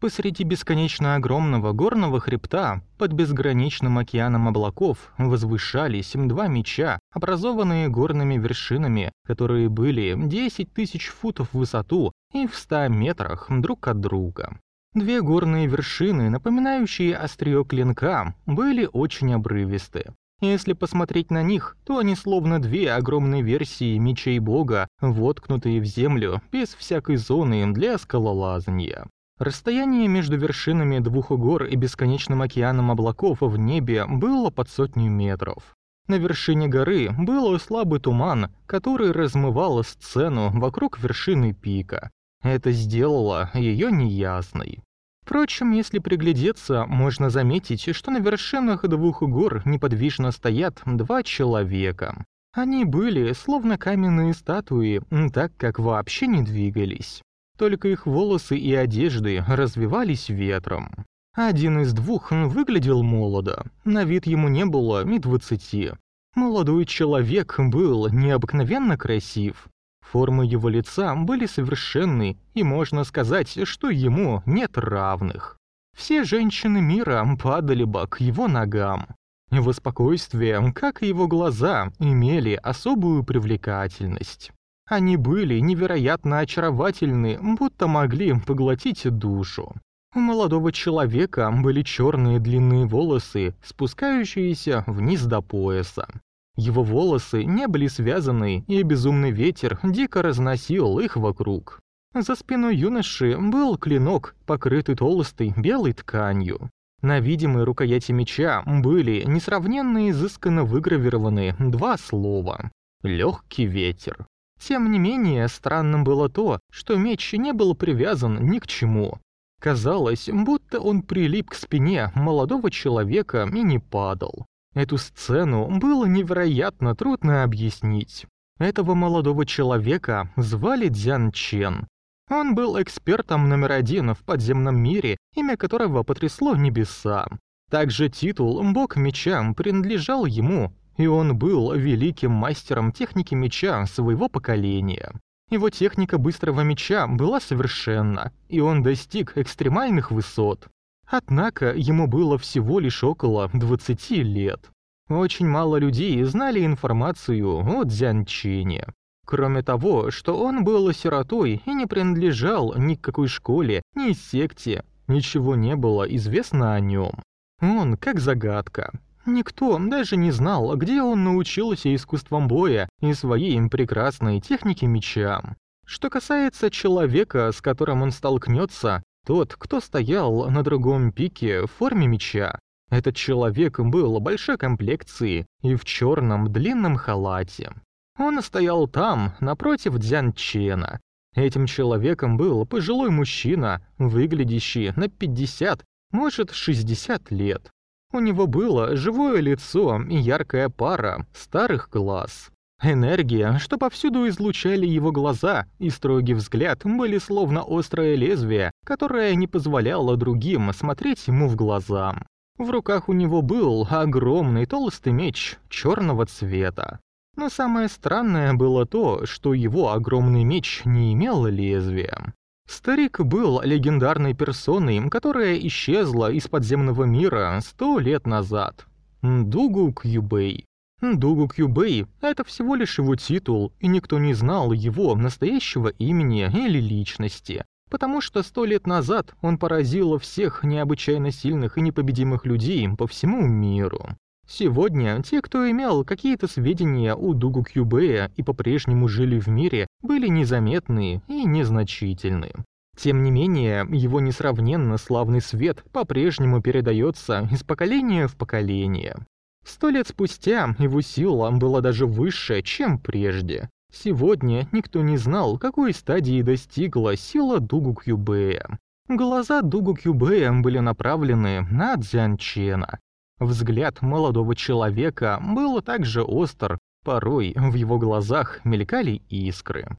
Посреди бесконечно огромного горного хребта, под безграничным океаном облаков, возвышались два меча, образованные горными вершинами, которые были 10 тысяч футов в высоту и в 100 метрах друг от друга. Две горные вершины, напоминающие острие клинка, были очень обрывисты. Если посмотреть на них, то они словно две огромные версии мечей бога, воткнутые в землю без всякой зоны для скалолазания. Расстояние между вершинами двух гор и бесконечным океаном облаков в небе было под сотню метров. На вершине горы был слабый туман, который размывал сцену вокруг вершины пика. Это сделало ее неясной. Впрочем, если приглядеться, можно заметить, что на вершинах двух гор неподвижно стоят два человека. Они были словно каменные статуи, так как вообще не двигались. Только их волосы и одежды развивались ветром. Один из двух выглядел молодо, на вид ему не было и двадцати. Молодой человек был необыкновенно красив. Формы его лица были совершенны, и можно сказать, что ему нет равных. Все женщины мира падали бы к его ногам. Его спокойствие, как и его глаза, имели особую привлекательность. Они были невероятно очаровательны, будто могли поглотить душу. У молодого человека были черные длинные волосы, спускающиеся вниз до пояса. Его волосы не были связаны, и безумный ветер дико разносил их вокруг. За спиной юноши был клинок, покрытый толстой белой тканью. На видимой рукояти меча были несравненно изысканно выгравированы два слова «Легкий ветер». Тем не менее, странным было то, что меч не был привязан ни к чему. Казалось, будто он прилип к спине молодого человека и не падал. Эту сцену было невероятно трудно объяснить. Этого молодого человека звали Дзян Чен. Он был экспертом номер один в подземном мире, имя которого потрясло небеса. Также титул «Бог меча» принадлежал ему, и он был великим мастером техники меча своего поколения. Его техника быстрого меча была совершенна, и он достиг экстремальных высот. Однако ему было всего лишь около 20 лет. Очень мало людей знали информацию о Дзянчине. Кроме того, что он был сиротой и не принадлежал ни к какой школе, ни секте, ничего не было известно о нем. Он как загадка. Никто даже не знал, где он научился искусствам боя и своей прекрасной технике меча. Что касается человека, с которым он столкнется, тот, кто стоял на другом пике в форме меча, этот человек был большой комплекции и в черном длинном халате. Он стоял там, напротив Дзян Чена. Этим человеком был пожилой мужчина, выглядящий на 50, может 60 лет. У него было живое лицо и яркая пара старых глаз. Энергия, что повсюду излучали его глаза, и строгий взгляд были словно острое лезвие, которое не позволяло другим смотреть ему в глаза. В руках у него был огромный толстый меч черного цвета. Но самое странное было то, что его огромный меч не имел лезвия. Старик был легендарной персоной, которая исчезла из подземного мира сто лет назад. Дугу Кьюбэй. Дугу Кьюбэй — это всего лишь его титул, и никто не знал его настоящего имени или личности, потому что сто лет назад он поразил всех необычайно сильных и непобедимых людей по всему миру. Сегодня те, кто имел какие-то сведения у Дугу Кьюбея и по-прежнему жили в мире, были незаметны и незначительны. Тем не менее, его несравненно славный свет по-прежнему передается из поколения в поколение. Сто лет спустя его сила была даже выше, чем прежде. Сегодня никто не знал, какой стадии достигла сила Дугу Кьюбея. Глаза Дугу Кьюбея были направлены на Дзянчена, Взгляд молодого человека был также остр, порой в его глазах мелькали искры.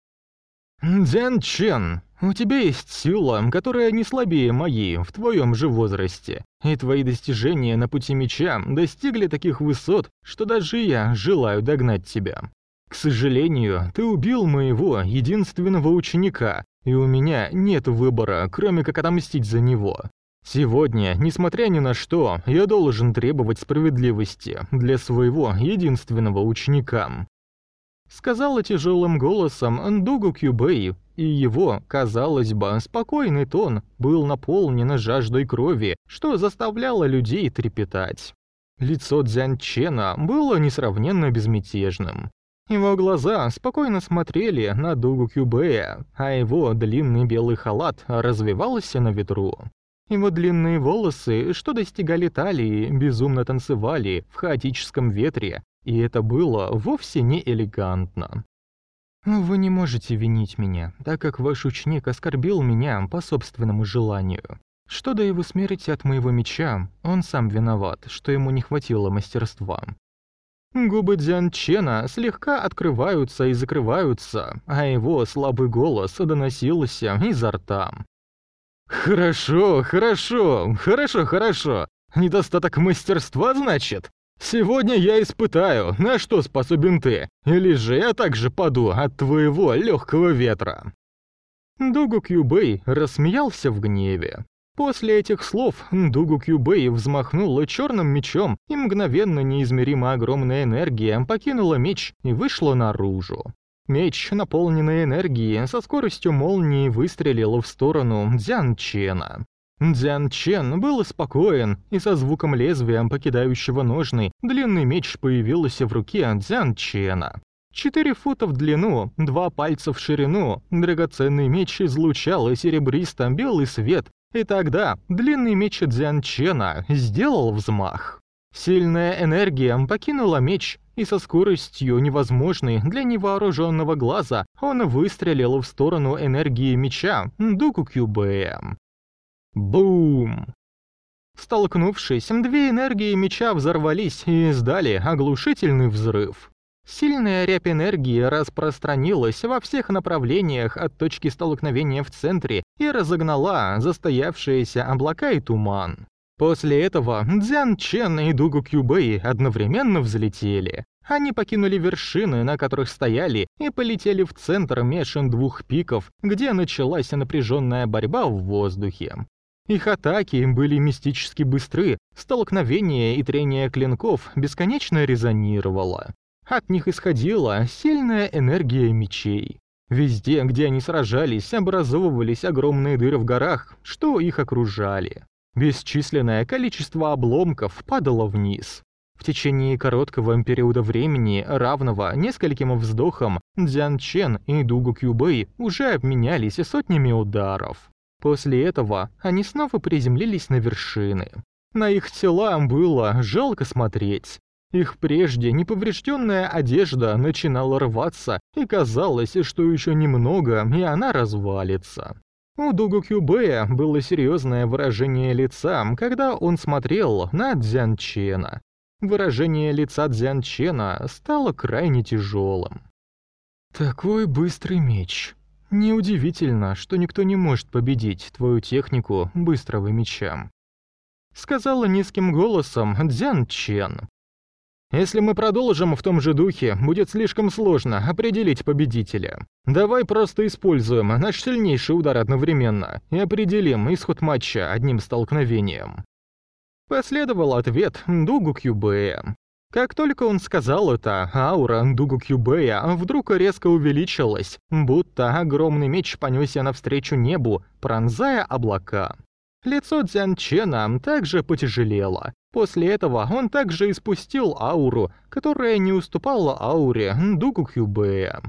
«Дзян Чен, у тебя есть сила, которая не слабее моей в твоем же возрасте, и твои достижения на пути меча достигли таких высот, что даже я желаю догнать тебя. К сожалению, ты убил моего единственного ученика, и у меня нет выбора, кроме как отомстить за него. Сегодня, несмотря ни на что, я должен требовать справедливости для своего единственного ученика. Сказала тяжелым голосом Ндугу Кюбэй, и его, казалось бы, спокойный тон был наполнен жаждой крови, что заставляло людей трепетать. Лицо Дзянчена было несравненно безмятежным. Его глаза спокойно смотрели на Дугу Кюбея, а его длинный белый халат развивался на ветру. Его длинные волосы, что достигали талии, безумно танцевали в хаотическом ветре, и это было вовсе не элегантно. «Вы не можете винить меня, так как ваш ученик оскорбил меня по собственному желанию. Что до его смерти от моего меча, он сам виноват, что ему не хватило мастерства». Губы Дзян Чена слегка открываются и закрываются, а его слабый голос доносился изо рта. «Хорошо, хорошо, хорошо, хорошо. Недостаток мастерства, значит? Сегодня я испытаю, на что способен ты, или же я также паду от твоего легкого ветра». Дугу Кьюбэй рассмеялся в гневе. После этих слов Дугу Кьюбэй взмахнула черным мечом, и мгновенно неизмеримо огромная энергия покинула меч и вышла наружу. Меч, наполненный энергией, со скоростью молнии выстрелил в сторону Дзян Чена. Дзян Чен был спокоен, и со звуком лезвия, покидающего ножны, длинный меч появился в руке Дзян Чена. Четыре фута в длину, два пальца в ширину, драгоценный меч излучал серебристо-белый свет, и тогда длинный меч Дзян Чена сделал взмах. Сильная энергия покинула меч, и со скоростью, невозможной для невооруженного глаза, он выстрелил в сторону энергии меча Дуку Кюбэя. Бум! Столкнувшись, две энергии меча взорвались и издали оглушительный взрыв. Сильная рябь энергии распространилась во всех направлениях от точки столкновения в центре и разогнала застоявшиеся облака и туман. После этого Дзян Чен и Дугу Кюбэй одновременно взлетели. Они покинули вершины, на которых стояли, и полетели в центр меж двух пиков, где началась напряженная борьба в воздухе. Их атаки были мистически быстры, столкновение и трение клинков бесконечно резонировало. От них исходила сильная энергия мечей. Везде, где они сражались, образовывались огромные дыры в горах, что их окружали. Бесчисленное количество обломков падало вниз. В течение короткого периода времени, равного нескольким вздохам, Дзян Чен и Дугу Кюбэй уже обменялись сотнями ударов. После этого они снова приземлились на вершины. На их тела было жалко смотреть. Их прежде неповрежденная одежда начинала рваться, и казалось, что еще немного, и она развалится. У Дугу Кюбея было серьезное выражение лица, когда он смотрел на Дзянчена. Выражение лица Дзянчена стало крайне тяжелым. «Такой быстрый меч», Неудивительно, что никто не может победить твою технику быстрого меча. Сказала низким голосом Дзян Чен. Если мы продолжим в том же духе, будет слишком сложно определить победителя. Давай просто используем наш сильнейший удар одновременно и определим исход матча одним столкновением. Последовал ответ Дугу Кюбэя. Как только он сказал это, аура Дугу Кюбея вдруг резко увеличилась, будто огромный меч понесся навстречу небу, пронзая облака. Лицо Дзян Чена также потяжелело. После этого он также испустил ауру, которая не уступала ауре Дугу Кюбея.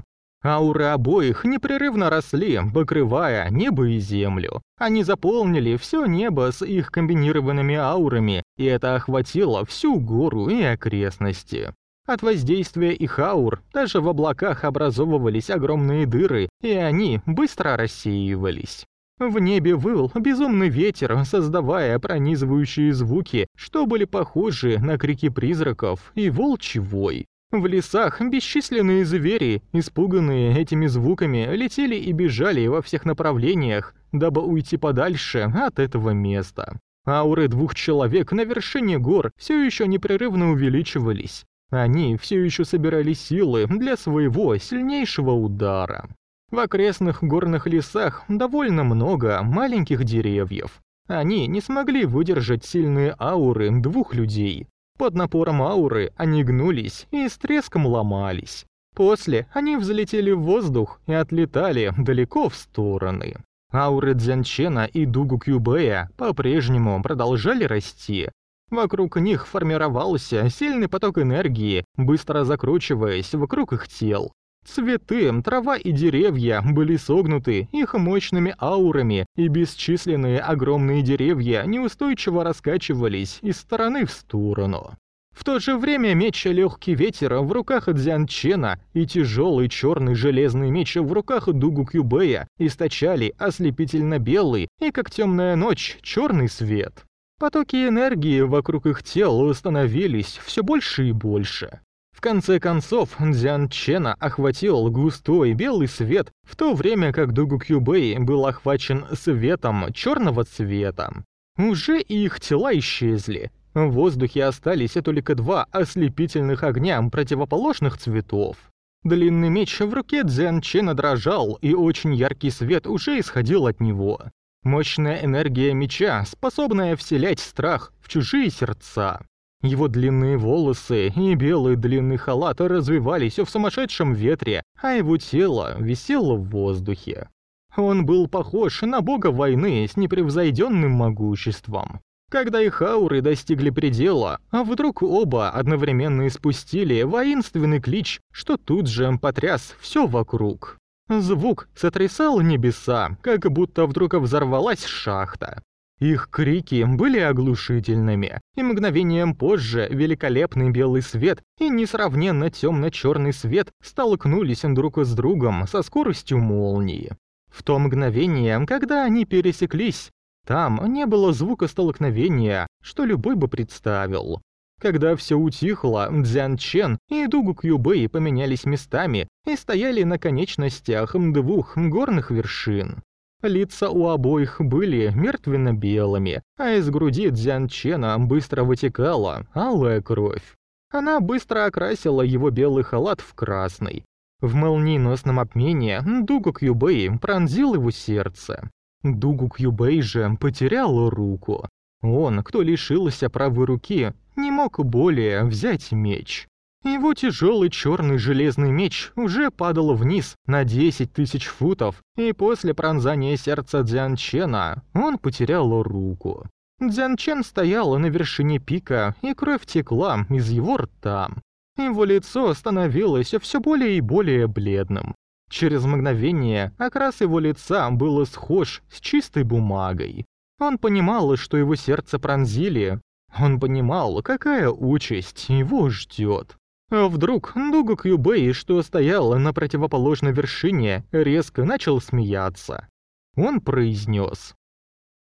Ауры обоих непрерывно росли, покрывая небо и землю. Они заполнили все небо с их комбинированными аурами, и это охватило всю гору и окрестности. От воздействия их аур даже в облаках образовывались огромные дыры, и они быстро рассеивались. В небе выл безумный ветер, создавая пронизывающие звуки, что были похожи на крики призраков и волчий вой. В лесах бесчисленные звери, испуганные этими звуками, летели и бежали во всех направлениях, дабы уйти подальше от этого места. Ауры двух человек на вершине гор все еще непрерывно увеличивались. Они все еще собирали силы для своего сильнейшего удара. В окрестных горных лесах довольно много маленьких деревьев. Они не смогли выдержать сильные ауры двух людей. Под напором ауры они гнулись и с треском ломались. После они взлетели в воздух и отлетали далеко в стороны. Ауры Дзянчена и Дугу Кюбея по-прежнему продолжали расти. Вокруг них формировался сильный поток энергии, быстро закручиваясь вокруг их тел. Цветы, трава и деревья были согнуты их мощными аурами, и бесчисленные огромные деревья неустойчиво раскачивались из стороны в сторону. В то же время меч легкий ветер в руках Дзян Чена и тяжелый черный железный меч в руках Дугу Кюбея источали ослепительно белый и, как темная ночь, черный свет. Потоки энергии вокруг их тел становились все больше и больше. В конце концов, Дзян Чена охватил густой белый свет, в то время как Дугу Кюбэй был охвачен светом черного цвета. Уже их тела исчезли. В воздухе остались только два ослепительных огня противоположных цветов. Длинный меч в руке Дзян Чена дрожал, и очень яркий свет уже исходил от него. Мощная энергия меча, способная вселять страх в чужие сердца. Его длинные волосы и белый длинный халат развивались в сумасшедшем ветре, а его тело висело в воздухе. Он был похож на бога войны с непревзойденным могуществом. Когда их ауры достигли предела, а вдруг оба одновременно испустили воинственный клич, что тут же потряс все вокруг. Звук сотрясал небеса, как будто вдруг взорвалась шахта. Их крики были оглушительными, и мгновением позже великолепный белый свет и несравненно темно-черный свет столкнулись друг с другом со скоростью молнии. В то мгновение, когда они пересеклись, там не было звука столкновения, что любой бы представил. Когда все утихло, Дзян Чен и Дугу Кьюбэй поменялись местами и стояли на конечностях двух горных вершин. Лица у обоих были мертвенно-белыми, а из груди Дзян Чена быстро вытекала алая кровь. Она быстро окрасила его белый халат в красный. В молниеносном обмене Дугу Кьюбэй пронзил его сердце. Дугу Кьюбэй же потерял руку. Он, кто лишился правой руки, не мог более взять меч. Его тяжелый черный железный меч уже падал вниз на 10 тысяч футов, и после пронзания сердца Дзян Чена он потерял руку. Дзян Чен стоял на вершине пика, и кровь текла из его рта. Его лицо становилось все более и более бледным. Через мгновение окрас его лица был схож с чистой бумагой. Он понимал, что его сердце пронзили. Он понимал, какая участь его ждет. А вдруг Дугу Кьюбэй, что стоял на противоположной вершине, резко начал смеяться. Он произнес.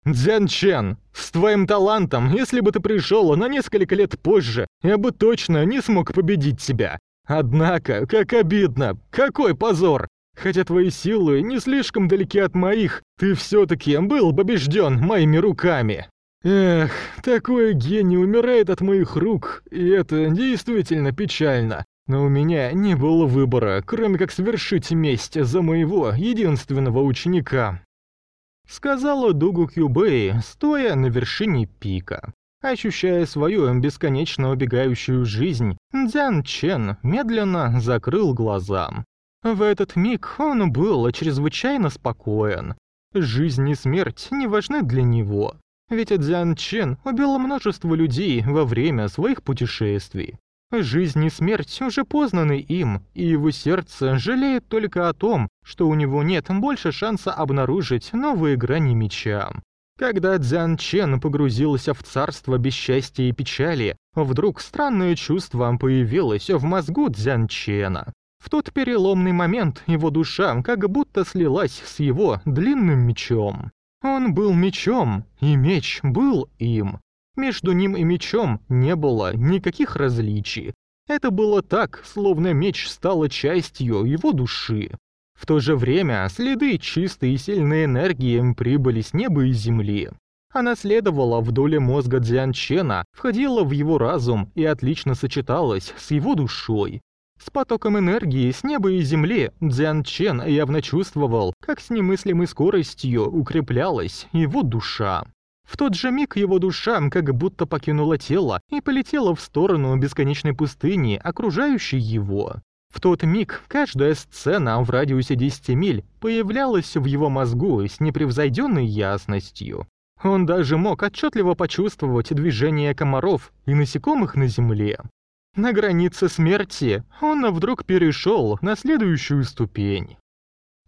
«Дзян Чен, с твоим талантом, если бы ты пришел на несколько лет позже, я бы точно не смог победить тебя. Однако, как обидно, какой позор! Хотя твои силы не слишком далеки от моих, ты все-таки был побежден моими руками». Эх, такой гений умирает от моих рук, и это действительно печально. Но у меня не было выбора, кроме как совершить месть за моего единственного ученика. Сказала Дугу Кьюбэй, стоя на вершине пика. Ощущая свою бесконечно убегающую жизнь, Дзян Чен медленно закрыл глаза. В этот миг он был чрезвычайно спокоен. Жизнь и смерть не важны для него. Ведь Дзян Чен убил множество людей во время своих путешествий. Жизнь и смерть уже познаны им, и его сердце жалеет только о том, что у него нет больше шанса обнаружить новые грани меча. Когда Дзян Чен погрузился в царство без счастья и печали, вдруг странное чувство появилось в мозгу Дзян Чена. В тот переломный момент его душа как будто слилась с его длинным мечом. Он был мечом, и меч был им. Между ним и мечом не было никаких различий. Это было так, словно меч стал частью его души. В то же время следы чистой и сильной энергии прибыли с неба и земли. Она следовала вдоль мозга Дзянчена, входила в его разум и отлично сочеталась с его душой. С потоком энергии с неба и земли Дзян Чен явно чувствовал, как с немыслимой скоростью укреплялась его душа. В тот же миг его душа как будто покинула тело и полетела в сторону бесконечной пустыни, окружающей его. В тот миг каждая сцена в радиусе 10 миль появлялась в его мозгу с непревзойденной ясностью. Он даже мог отчетливо почувствовать движение комаров и насекомых на земле. На границе смерти он вдруг перешел на следующую ступень.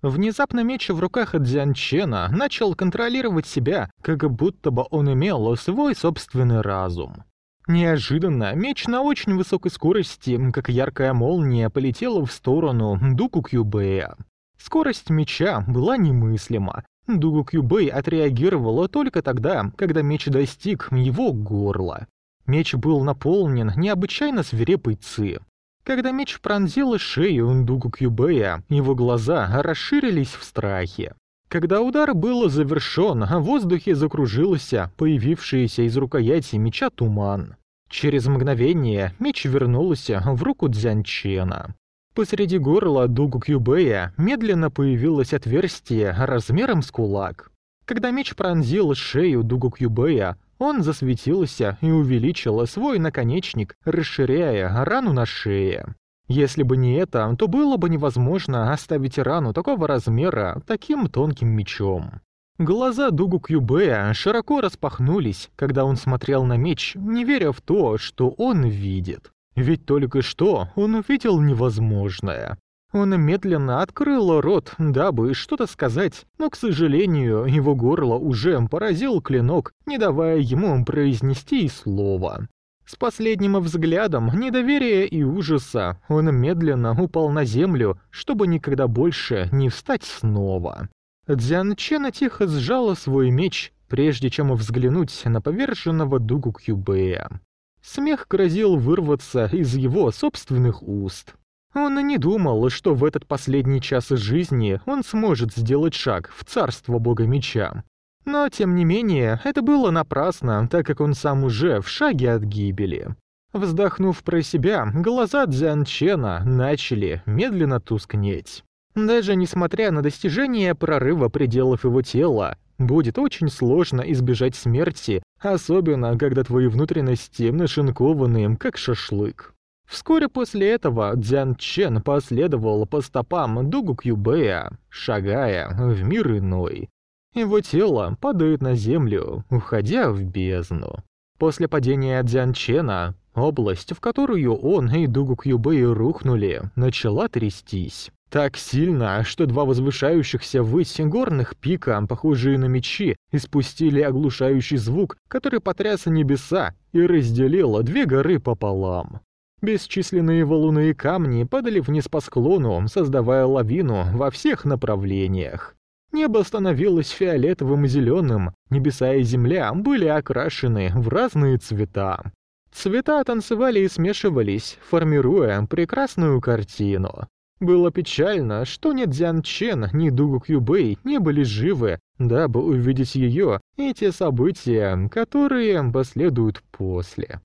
Внезапно меч в руках Дзянчена начал контролировать себя, как будто бы он имел свой собственный разум. Неожиданно меч на очень высокой скорости, как яркая молния, полетел в сторону Дуку Кьюбэя. Скорость меча была немыслима. Дугу Кьюбэй отреагировала только тогда, когда меч достиг его горла. Меч был наполнен необычайно свирепой ци. Когда меч пронзил шею Дугу Кьюбэя, его глаза расширились в страхе. Когда удар был завершен, в воздухе закружился появившийся из рукояти меча туман. Через мгновение меч вернулся в руку Дзянчена. Посреди горла Дугу Кьюбэя медленно появилось отверстие размером с кулак. Когда меч пронзил шею Дугу Кьюбэя, он засветился и увеличил свой наконечник, расширяя рану на шее. Если бы не это, то было бы невозможно оставить рану такого размера таким тонким мечом. Глаза Дугу Кьюбея широко распахнулись, когда он смотрел на меч, не веря в то, что он видит. Ведь только что он увидел невозможное. Он медленно открыл рот, дабы что-то сказать, но, к сожалению, его горло уже поразил клинок, не давая ему произнести и слова. С последним взглядом недоверия и ужаса он медленно упал на землю, чтобы никогда больше не встать снова. Дзян Чена тихо сжала свой меч, прежде чем взглянуть на поверженного Дугу Кьюбея. Смех грозил вырваться из его собственных уст. Он и не думал, что в этот последний час жизни он сможет сделать шаг в царство бога меча. Но, тем не менее, это было напрасно, так как он сам уже в шаге от гибели. Вздохнув про себя, глаза Дзян Чена начали медленно тускнеть. Даже несмотря на достижение прорыва пределов его тела, будет очень сложно избежать смерти, особенно когда твои внутренности нашинкованы, как шашлык. Вскоре после этого Дзян Чен последовал по стопам Дугу Кьюбэя, шагая в мир иной. Его тело падает на землю, уходя в бездну. После падения Дзян Чена, область, в которую он и Дугу Кьюбэй рухнули, начала трястись. Так сильно, что два возвышающихся ввысь горных пика, похожие на мечи, испустили оглушающий звук, который потряс небеса и разделил две горы пополам. Бесчисленные валуны и камни падали вниз по склону, создавая лавину во всех направлениях. Небо становилось фиолетовым и зеленым, небеса и земля были окрашены в разные цвета. Цвета танцевали и смешивались, формируя прекрасную картину. Было печально, что ни Дзян Чен, ни Дугу Кьюбэй не были живы, дабы увидеть ее и те события, которые последуют после.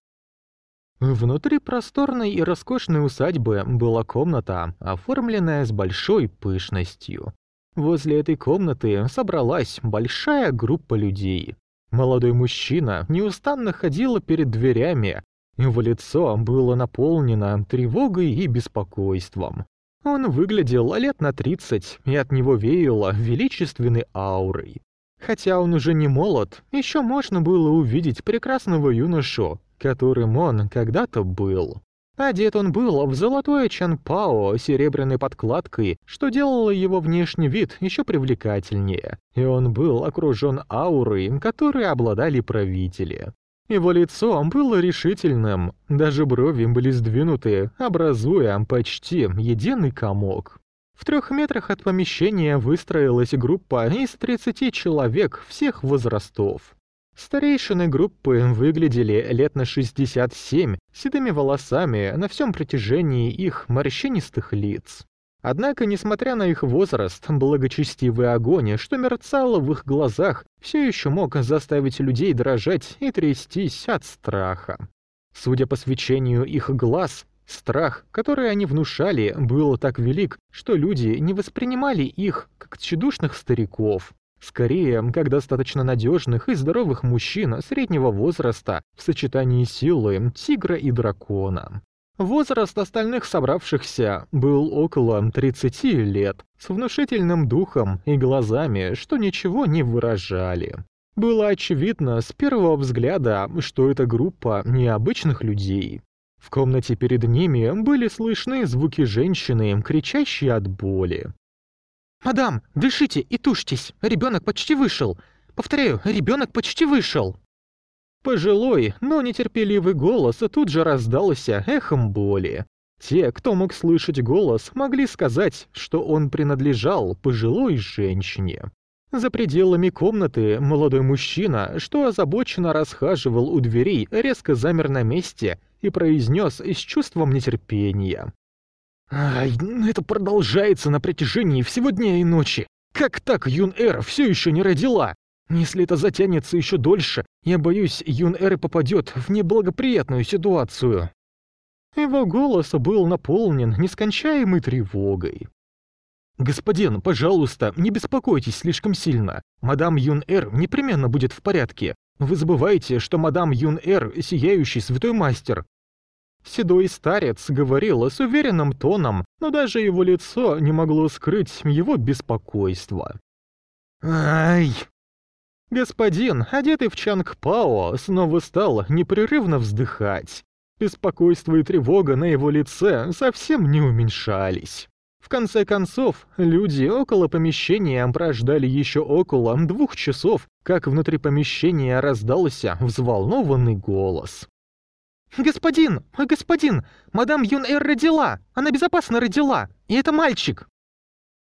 Внутри просторной и роскошной усадьбы была комната, оформленная с большой пышностью. Возле этой комнаты собралась большая группа людей. Молодой мужчина неустанно ходил перед дверями. Его лицо было наполнено тревогой и беспокойством. Он выглядел лет на тридцать, и от него веяло величественной аурой. Хотя он уже не молод, еще можно было увидеть прекрасного юношу, которым он когда-то был. Одет он был в золотое чанпао с серебряной подкладкой, что делало его внешний вид еще привлекательнее, и он был окружен аурой, которой обладали правители. Его лицо было решительным, даже брови были сдвинуты, образуя почти единый комок. В трех метрах от помещения выстроилась группа из 30 человек всех возрастов. Старейшины группы выглядели лет на 67, седыми волосами на всем протяжении их морщинистых лиц. Однако, несмотря на их возраст, благочестивый огонь, что мерцало в их глазах, все еще мог заставить людей дрожать и трястись от страха. Судя по свечению их глаз, Страх, который они внушали, был так велик, что люди не воспринимали их как тщедушных стариков. Скорее, как достаточно надежных и здоровых мужчин среднего возраста в сочетании силы тигра и дракона. Возраст остальных собравшихся был около 30 лет, с внушительным духом и глазами, что ничего не выражали. Было очевидно с первого взгляда, что это группа необычных людей. В комнате перед ними были слышны звуки женщины, кричащей от боли. «Мадам, дышите и тушьтесь, ребенок почти вышел. Повторяю, ребенок почти вышел». Пожилой, но нетерпеливый голос тут же раздался эхом боли. Те, кто мог слышать голос, могли сказать, что он принадлежал пожилой женщине. За пределами комнаты молодой мужчина, что озабоченно расхаживал у дверей, резко замер на месте и произнес с чувством нетерпения. «Ай, это продолжается на протяжении всего дня и ночи. Как так Юн-Эр все еще не родила? Если это затянется еще дольше, я боюсь, Юн-Эр попадет в неблагоприятную ситуацию». Его голос был наполнен нескончаемой тревогой. «Господин, пожалуйста, не беспокойтесь слишком сильно. Мадам Юн-Эр непременно будет в порядке. Вы забываете, что мадам Юн-Эр — сияющий святой мастер. Седой старец говорил с уверенным тоном, но даже его лицо не могло скрыть его беспокойство. «Ай!» Господин, одетый в Чанг-Пао, снова стал непрерывно вздыхать. Беспокойство и тревога на его лице совсем не уменьшались. В конце концов, люди около помещения прождали еще около двух часов, как внутри помещения раздался взволнованный голос. «Господин! Господин! Мадам Юн-Эр родила! Она безопасно родила! И это мальчик!»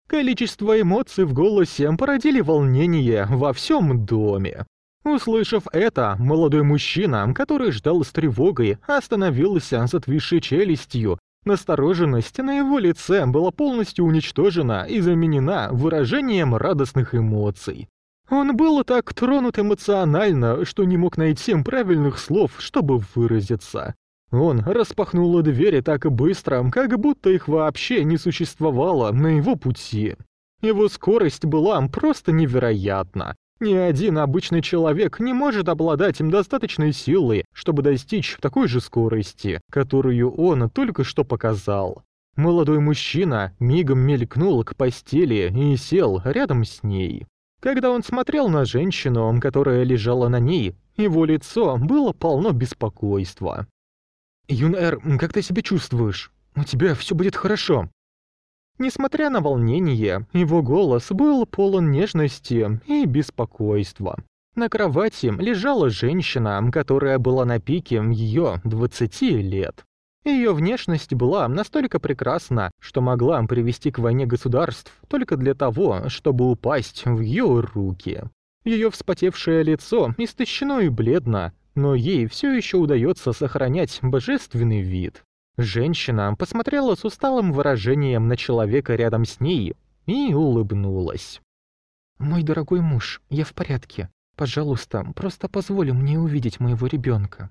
Количество эмоций в голосе породили волнение во всем доме. Услышав это, молодой мужчина, который ждал с тревогой, остановился с отвисшей челюстью. Настороженность на его лице была полностью уничтожена и заменена выражением радостных эмоций. Он был так тронут эмоционально, что не мог найти правильных слов, чтобы выразиться. Он распахнул двери так быстро, как будто их вообще не существовало на его пути. Его скорость была просто невероятна. Ни один обычный человек не может обладать им достаточной силой, чтобы достичь такой же скорости, которую он только что показал. Молодой мужчина мигом мелькнул к постели и сел рядом с ней. Когда он смотрел на женщину, которая лежала на ней, его лицо было полно беспокойства. «Юн-Эр, как ты себя чувствуешь? У тебя все будет хорошо». Несмотря на волнение, его голос был полон нежности и беспокойства. На кровати лежала женщина, которая была на пике ее 20 лет. Ее внешность была настолько прекрасна, что могла привести к войне государств только для того, чтобы упасть в ее руки. Ее вспотевшее лицо истощено и бледно, но ей все еще удается сохранять божественный вид. Женщина посмотрела с усталым выражением на человека рядом с ней и улыбнулась. «Мой дорогой муж, я в порядке. Пожалуйста, просто позволь мне увидеть моего ребенка».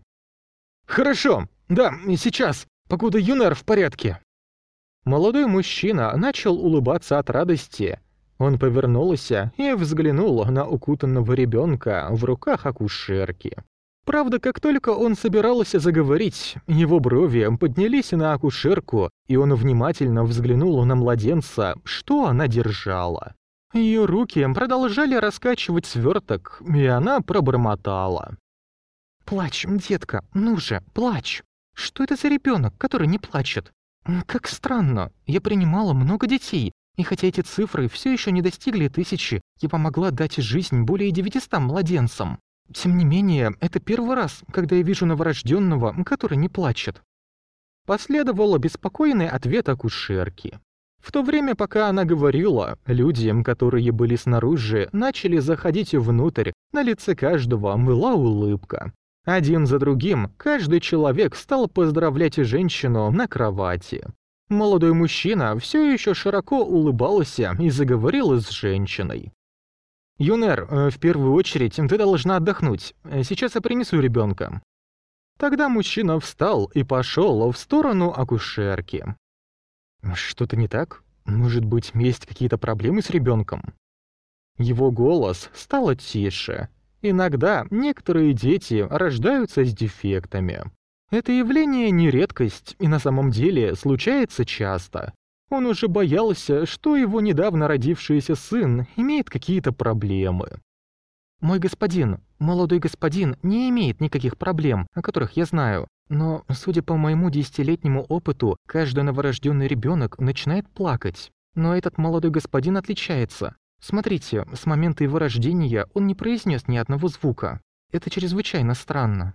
«Хорошо, да, сейчас, покуда Юнер в порядке». Молодой мужчина начал улыбаться от радости. Он повернулся и взглянул на укутанного ребенка в руках акушерки. Правда, как только он собирался заговорить, его брови поднялись на акушерку, и он внимательно взглянул на младенца, что она держала. Ее руки продолжали раскачивать сверток, и она пробормотала. «Плачь, детка, ну же, плачь!» Что это за ребенок, который не плачет? Как странно, я принимала много детей, и хотя эти цифры все еще не достигли тысячи, я помогла дать жизнь более 900 младенцам. Тем не менее, это первый раз, когда я вижу новорожденного, который не плачет. Последовал обеспокоенный ответ акушерки. В то время, пока она говорила, люди, которые были снаружи, начали заходить внутрь, на лице каждого была улыбка. Один за другим каждый человек стал поздравлять женщину на кровати. Молодой мужчина все еще широко улыбался и заговорил с женщиной. «Юнер, э, в первую очередь ты должна отдохнуть. Сейчас я принесу ребенка». Тогда мужчина встал и пошел в сторону акушерки. «Что-то не так? Может быть, есть какие-то проблемы с ребенком?» Его голос стал тише. Иногда некоторые дети рождаются с дефектами. Это явление не редкость и на самом деле случается часто. Он уже боялся, что его недавно родившийся сын имеет какие-то проблемы. «Мой господин, молодой господин не имеет никаких проблем, о которых я знаю. Но, судя по моему десятилетнему опыту, каждый новорожденный ребенок начинает плакать. Но этот молодой господин отличается. Смотрите, с момента его рождения он не произнес ни одного звука. Это чрезвычайно странно.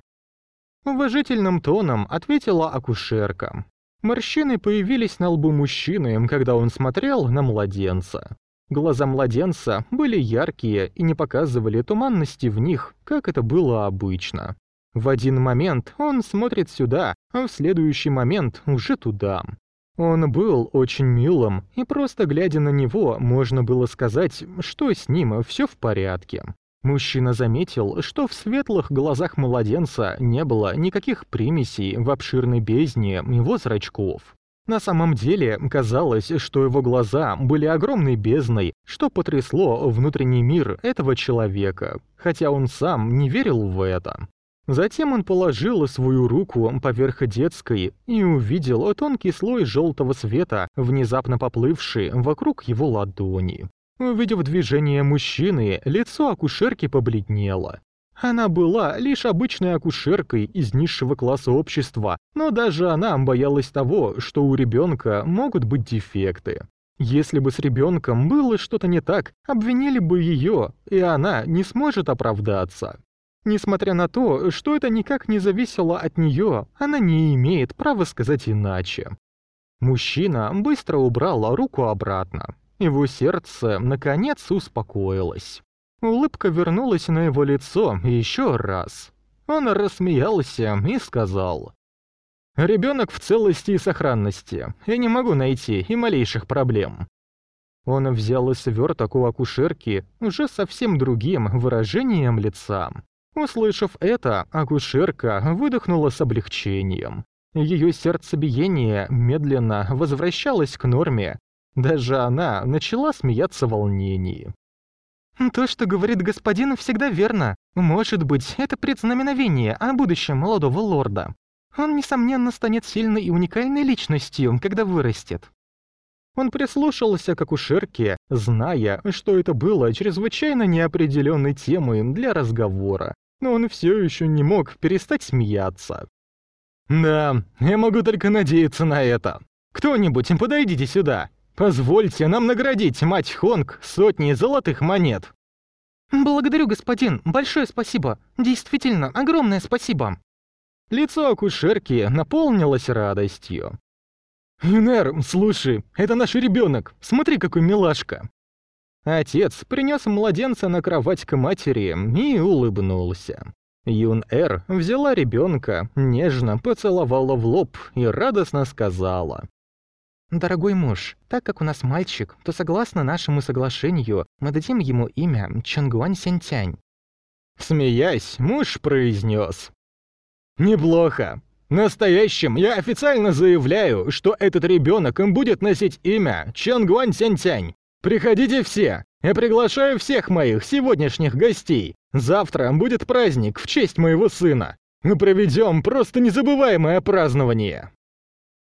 Уважительным тоном ответила акушерка. Морщины появились на лбу мужчины, когда он смотрел на младенца. Глаза младенца были яркие и не показывали туманности в них, как это было обычно. В один момент он смотрит сюда, а в следующий момент уже туда. Он был очень милым, и просто глядя на него, можно было сказать, что с ним все в порядке. Мужчина заметил, что в светлых глазах младенца не было никаких примесей в обширной бездне его зрачков. На самом деле, казалось, что его глаза были огромной бездной, что потрясло внутренний мир этого человека, хотя он сам не верил в это. Затем он положил свою руку поверх детской и увидел тонкий слой желтого света, внезапно поплывший вокруг его ладони. Увидев движение мужчины, лицо акушерки побледнело. Она была лишь обычной акушеркой из низшего класса общества, но даже она боялась того, что у ребенка могут быть дефекты. Если бы с ребенком было что-то не так, обвинили бы ее, и она не сможет оправдаться. Несмотря на то, что это никак не зависело от нее, она не имеет права сказать иначе. Мужчина быстро убрал руку обратно. Его сердце, наконец, успокоилось. Улыбка вернулась на его лицо еще раз. Он рассмеялся и сказал. «Ребенок в целости и сохранности. Я не могу найти и малейших проблем». Он взял сверток у акушерки уже совсем другим выражением лица. Услышав это, акушерка выдохнула с облегчением. Ее сердцебиение медленно возвращалось к норме. Даже она начала смеяться в волнении. «То, что говорит господин, всегда верно. Может быть, это предзнаменовение о будущем молодого лорда. Он, несомненно, станет сильной и уникальной личностью, когда вырастет». Он прислушался к акушерке, зная, что это было чрезвычайно неопределенной темой для разговора, но он все еще не мог перестать смеяться. «Да, я могу только надеяться на это. Кто-нибудь, подойдите сюда. Позвольте нам наградить мать Хонг сотней золотых монет». «Благодарю, господин. Большое спасибо. Действительно, огромное спасибо». Лицо акушерки наполнилось радостью. «Юнер, слушай, это наш ребенок. Смотри, какой милашка. Отец принес младенца на кровать к матери и улыбнулся. Юн-Эр взяла ребенка, нежно поцеловала в лоб и радостно сказала. «Дорогой муж, так как у нас мальчик, то согласно нашему соглашению мы дадим ему имя Чангуань Сентянь». Смеясь, муж произнес. «Неплохо. Настоящим я официально заявляю, что этот ребенок будет носить имя Чангуань Сентянь. Приходите все! Я приглашаю всех моих сегодняшних гостей. Завтра будет праздник в честь моего сына. Мы проведем просто незабываемое празднование.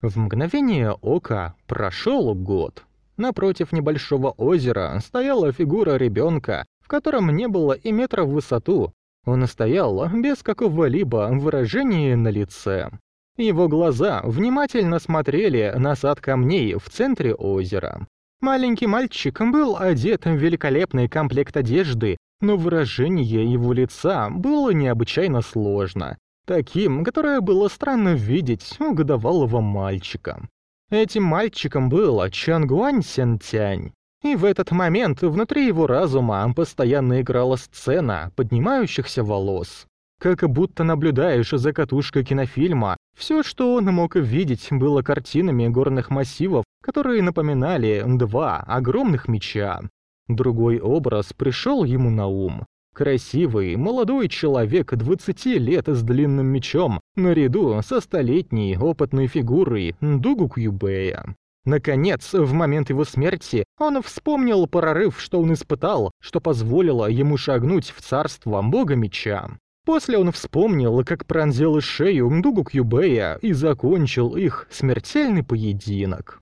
В мгновение ока прошел год. Напротив небольшого озера стояла фигура ребенка, в котором не было и метра в высоту. Он стоял без какого-либо выражения на лице. Его глаза внимательно смотрели на сад камней в центре озера. Маленький мальчик был одет в великолепный комплект одежды, но выражение его лица было необычайно сложно, таким, которое было странно видеть у годовалого мальчика. Этим мальчиком был Чангуань Сентянь. И в этот момент внутри его разума постоянно играла сцена поднимающихся волос. Как будто наблюдаешь за катушкой кинофильма, все, что он мог видеть, было картинами горных массивов, которые напоминали два огромных меча. Другой образ пришел ему на ум. Красивый, молодой человек 20 лет с длинным мечом, наряду со столетней опытной фигурой Дугу Кьюбея. Наконец, в момент его смерти, он вспомнил прорыв, что он испытал, что позволило ему шагнуть в царство бога меча. После он вспомнил, как пронзил шею Мдугу Кьюбея и закончил их смертельный поединок.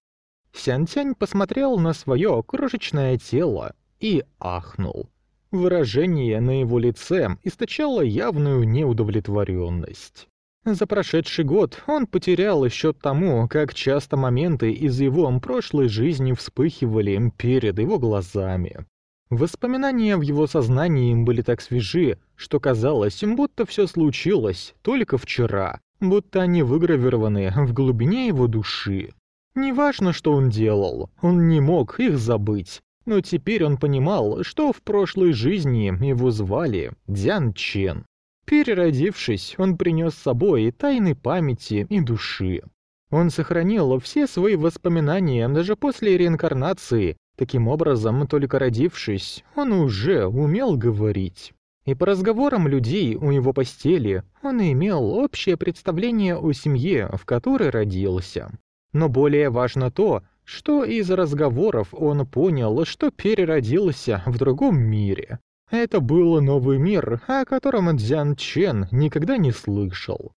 Сянтянь посмотрел на свое крошечное тело и ахнул. Выражение на его лице источало явную неудовлетворенность. За прошедший год он потерял счет тому, как часто моменты из его прошлой жизни вспыхивали перед его глазами. Воспоминания в его сознании были так свежи, что казалось, будто все случилось только вчера, будто они выгравированы в глубине его души. Неважно, что он делал, он не мог их забыть, но теперь он понимал, что в прошлой жизни его звали Дзян Чен. Переродившись, он принес с собой тайны памяти и души. Он сохранил все свои воспоминания даже после реинкарнации. Таким образом, только родившись, он уже умел говорить. И по разговорам людей у его постели он имел общее представление о семье, в которой родился. Но более важно то, что из разговоров он понял, что переродился в другом мире. Это был новый мир, о котором Дзян Чен никогда не слышал.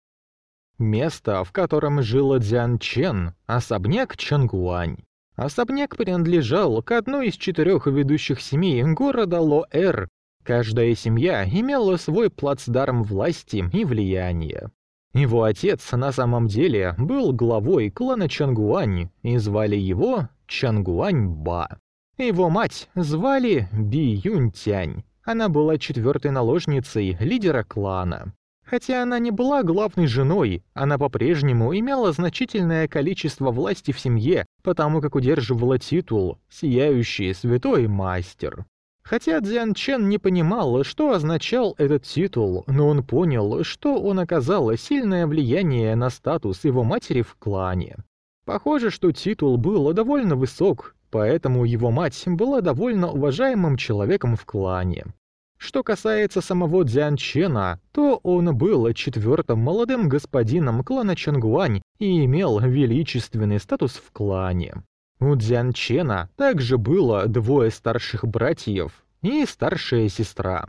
Место, в котором жил Дзян Чен, особняк Чангуань. Особняк принадлежал к одной из четырех ведущих семей города Лоэр. Каждая семья имела свой плацдарм власти и влияния. Его отец на самом деле был главой клана Чангуань, и звали его Чангуань-ба. Его мать звали Би Юнь-тянь. Она была четвертой наложницей лидера клана. Хотя она не была главной женой, она по-прежнему имела значительное количество власти в семье, потому как удерживала титул «Сияющий святой мастер». Хотя Дзян Чен не понимал, что означал этот титул, но он понял, что он оказал сильное влияние на статус его матери в клане. Похоже, что титул был довольно высок, поэтому его мать была довольно уважаемым человеком в клане. Что касается самого Дзян Чена, то он был четвертым молодым господином клана Чангуань и имел величественный статус в клане. У Дзян Чена также было двое старших братьев и старшая сестра.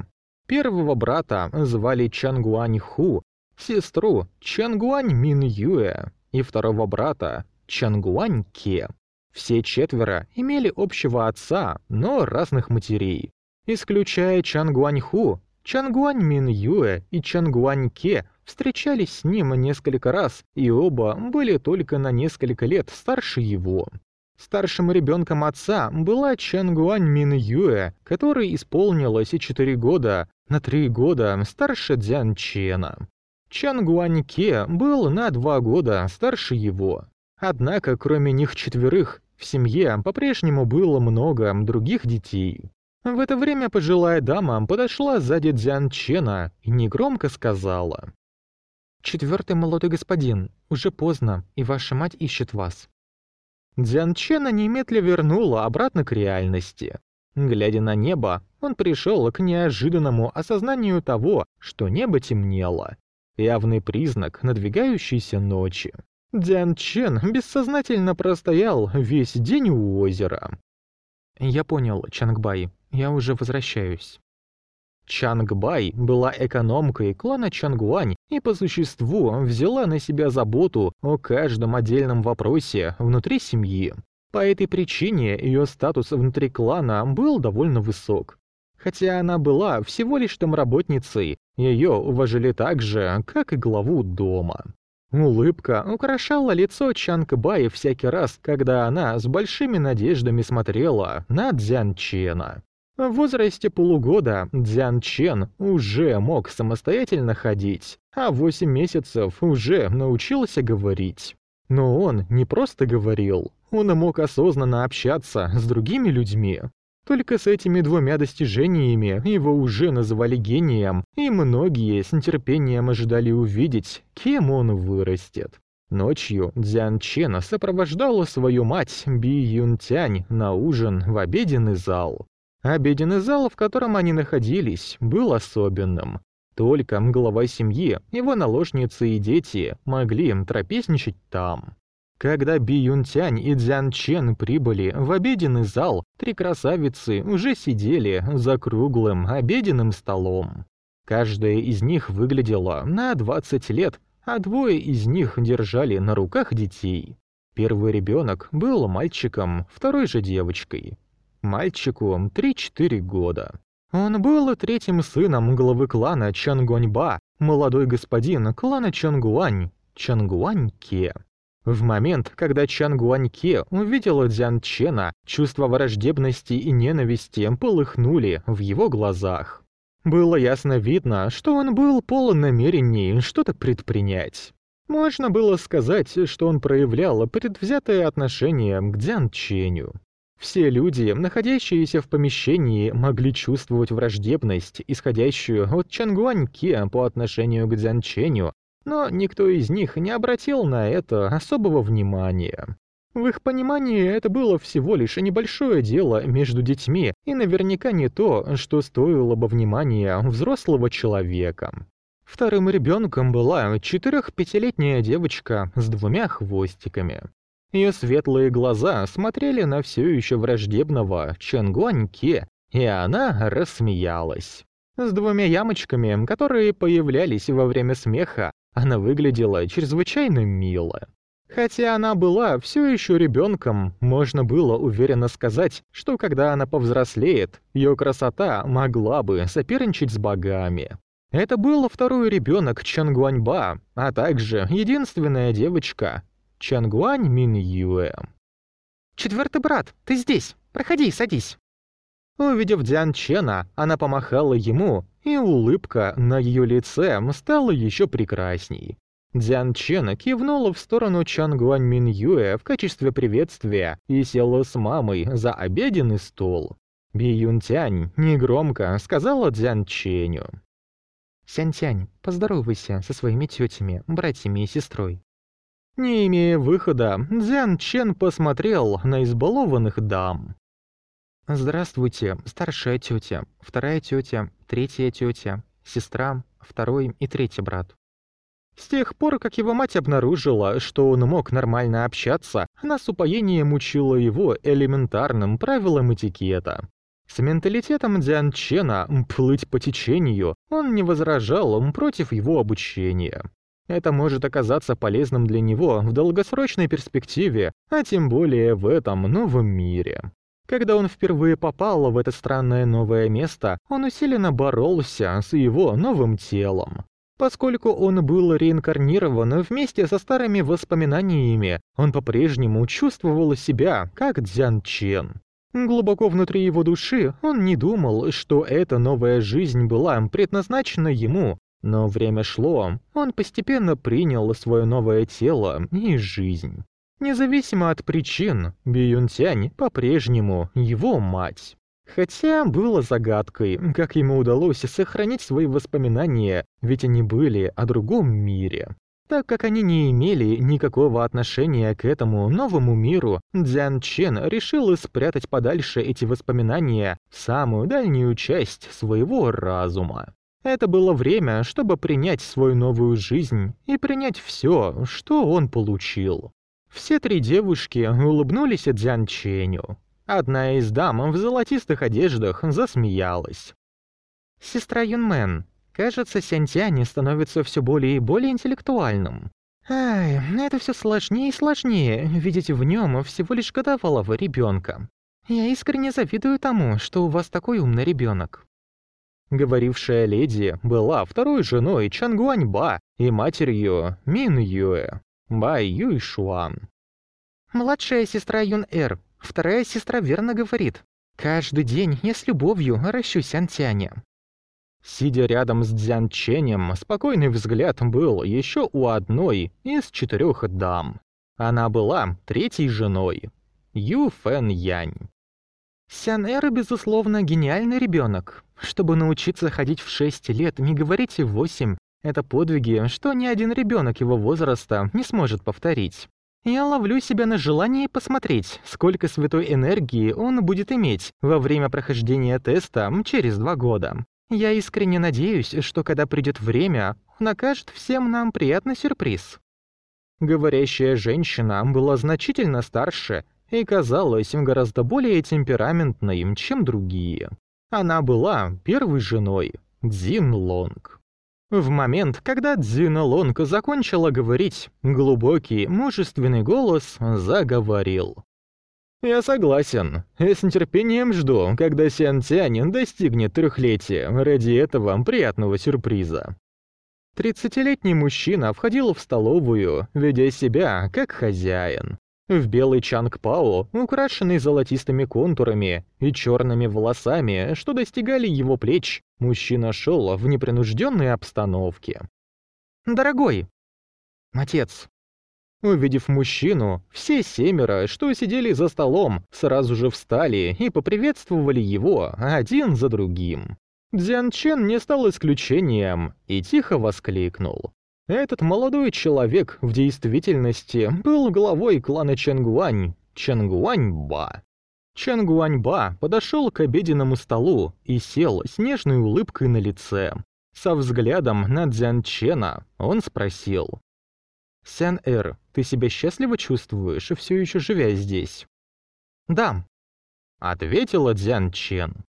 Первого брата звали Чангуань Ху, сестру Чангуань Мин Юэ и второго брата Чангуань Ке. Все четверо имели общего отца, но разных матерей. Исключая Чангуань Ху, Чангуань Мин Юэ и Чангуань Ке встречались с ним несколько раз, и оба были только на несколько лет старше его. Старшим ребенком отца была Чангуань Мин Юэ, которой исполнилось 4 года, на 3 года старше Дзян Чена. Чангуань Ке был на 2 года старше его. Однако, кроме них четверых, в семье по-прежнему было много других детей. В это время пожилая дама подошла сзади Дзян Чена и негромко сказала. «Четвертый молодой господин, уже поздно, и ваша мать ищет вас». Дзян Чена немедля вернула обратно к реальности. Глядя на небо, он пришел к неожиданному осознанию того, что небо темнело. Явный признак надвигающейся ночи. Дзян Чен бессознательно простоял весь день у озера. «Я понял, Чангбай, я уже возвращаюсь». Чангбай была экономкой клана Чангуань и по существу взяла на себя заботу о каждом отдельном вопросе внутри семьи. По этой причине ее статус внутри клана был довольно высок. Хотя она была всего лишь домработницей, ее уважали так же, как и главу дома. Улыбка украшала лицо Чангбай всякий раз, когда она с большими надеждами смотрела на Дзян Чена. В возрасте полугода Дзян Чен уже мог самостоятельно ходить, а 8 месяцев уже научился говорить. Но он не просто говорил, он мог осознанно общаться с другими людьми. Только с этими двумя достижениями его уже называли гением, и многие с нетерпением ожидали увидеть, кем он вырастет. Ночью Дзян Чен сопровождала свою мать Би Юн Тянь на ужин в обеденный зал. Обеденный зал, в котором они находились, был особенным. Только глава семьи, его наложницы и дети могли трапезничать там. Когда Би Юнтянь и Дзян Чен прибыли в обеденный зал, три красавицы уже сидели за круглым обеденным столом. Каждая из них выглядела на 20 лет, а двое из них держали на руках детей. Первый ребенок был мальчиком, второй же девочкой. Мальчику 3-4 года. Он был третьим сыном главы клана Чангуаньба, молодой господин клана Чангуань, Чангуань-Ке. В момент, когда Чан Гуаньке увидела Дзян Чена, чувства враждебности и ненависти полыхнули в его глазах. Было ясно видно, что он был полон намерений что-то предпринять. Можно было сказать, что он проявлял предвзятое отношение к Дзян Ченю. Все люди, находящиеся в помещении, могли чувствовать враждебность, исходящую от Чангуаньке по отношению к Дзян Ченю, но никто из них не обратил на это особого внимания. В их понимании это было всего лишь небольшое дело между детьми и наверняка не то, что стоило бы внимания взрослого человека. Вторым ребенком была четырех-пятилетняя девочка с двумя хвостиками. Ее светлые глаза смотрели на все еще враждебного Ченгуаньке, и она рассмеялась. С двумя ямочками, которые появлялись во время смеха, она выглядела чрезвычайно мило. Хотя она была все еще ребенком, можно было уверенно сказать, что когда она повзрослеет, ее красота могла бы соперничать с богами. Это был второй ребенок Чангуаньба, а также единственная девочка Чангуань Мин Юэ. «Четвертый брат, ты здесь! Проходи, садись!» Увидев Дзян Чена, она помахала ему, и улыбка на ее лице стала еще прекрасней. Дзян Чен кивнула в сторону Чангуань Мин Юэ в качестве приветствия и села с мамой за обеденный стол. Би Юн Тянь негромко сказала Дзян Ченю. «Сянь-Тянь, поздоровайся со своими тетями, братьями и сестрой». Не имея выхода, Дзян Чен посмотрел на избалованных дам. «Здравствуйте, старшая тетя, вторая тетя, третья тетя, сестра, второй и третий брат. С тех пор, как его мать обнаружила, что он мог нормально общаться, она с упоением учила его элементарным правилам этикета. С менталитетом Дзян Чена плыть по течению он не возражал против его обучения. Это может оказаться полезным для него в долгосрочной перспективе, а тем более в этом новом мире. Когда он впервые попал в это странное новое место, он усиленно боролся с его новым телом. Поскольку он был реинкарнирован вместе со старыми воспоминаниями, он по-прежнему чувствовал себя как Дзян Чен. Глубоко внутри его души он не думал, что эта новая жизнь была предназначена ему, но время шло, он постепенно принял свое новое тело и жизнь. Независимо от причин, Бьюнтянь по-прежнему его мать. Хотя было загадкой, как ему удалось сохранить свои воспоминания, ведь они были о другом мире. Так как они не имели никакого отношения к этому новому миру, Дзян Чен решил спрятать подальше эти воспоминания в самую дальнюю часть своего разума. Это было время, чтобы принять свою новую жизнь и принять все, что он получил. Все три девушки улыбнулись Дзян Ченю. Одна из дам в золотистых одеждах засмеялась. «Сестра Юнмен, кажется, Сянтянь становится все более и более интеллектуальным. Ай, это все сложнее и сложнее, видеть в нем всего лишь годовалого ребенка. Я искренне завидую тому, что у вас такой умный ребенок. Говорившая леди была второй женой Чангуаньба и матерью Мин Юэ, Бай Юйшуан. Младшая сестра Юн-Эр Вторая сестра верно говорит. Каждый день я с любовью ращу Сянтяня. Сидя рядом с Дзян Ченем, спокойный взгляд был еще у одной из четырех дам. Она была третьей женой. Ю Фэн Янь. Сян-Эр, безусловно, гениальный ребенок. Чтобы научиться ходить в шесть лет, не говорите в восемь, это подвиги, что ни один ребенок его возраста не сможет повторить. Я ловлю себя на желании посмотреть, сколько святой энергии он будет иметь во время прохождения теста через два года. Я искренне надеюсь, что когда придет время, он окажет всем нам приятный сюрприз. Говорящая женщина была значительно старше и казалась гораздо более темпераментной, чем другие. Она была первой женой Дзин Лонг. В момент, когда Дзин Лонг закончила говорить, глубокий, мужественный голос заговорил. «Я согласен. Я с нетерпением жду, когда Сян Тянин достигнет трехлетия ради этого приятного сюрприза». Тридцатилетний мужчина входил в столовую, ведя себя как хозяин. В белый Чанг-Пао, украшенный золотистыми контурами и черными волосами, что достигали его плеч, мужчина шел в непринужденной обстановке. «Дорогой!» «Отец!» Увидев мужчину, все семеро, что сидели за столом, сразу же встали и поприветствовали его один за другим. Дзян Чен не стал исключением и тихо воскликнул. Этот молодой человек в действительности был главой клана Ченгуань, Ченгуань-Ба. Ченгуань-Ба подошел к обеденному столу и сел с нежной улыбкой на лице. Со взглядом на Дзян Чена он спросил. «Сян-Эр, ты себя счастливо чувствуешь, все еще живя здесь?» «Да», — ответила Дзян Чен.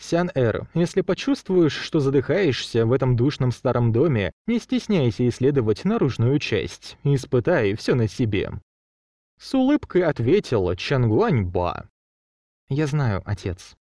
Сян-Эр, если почувствуешь, что задыхаешься в этом душном старом доме, не стесняйся исследовать наружную часть, испытай все на себе. С улыбкой ответила Чангуань-Ба. «Я знаю, отец».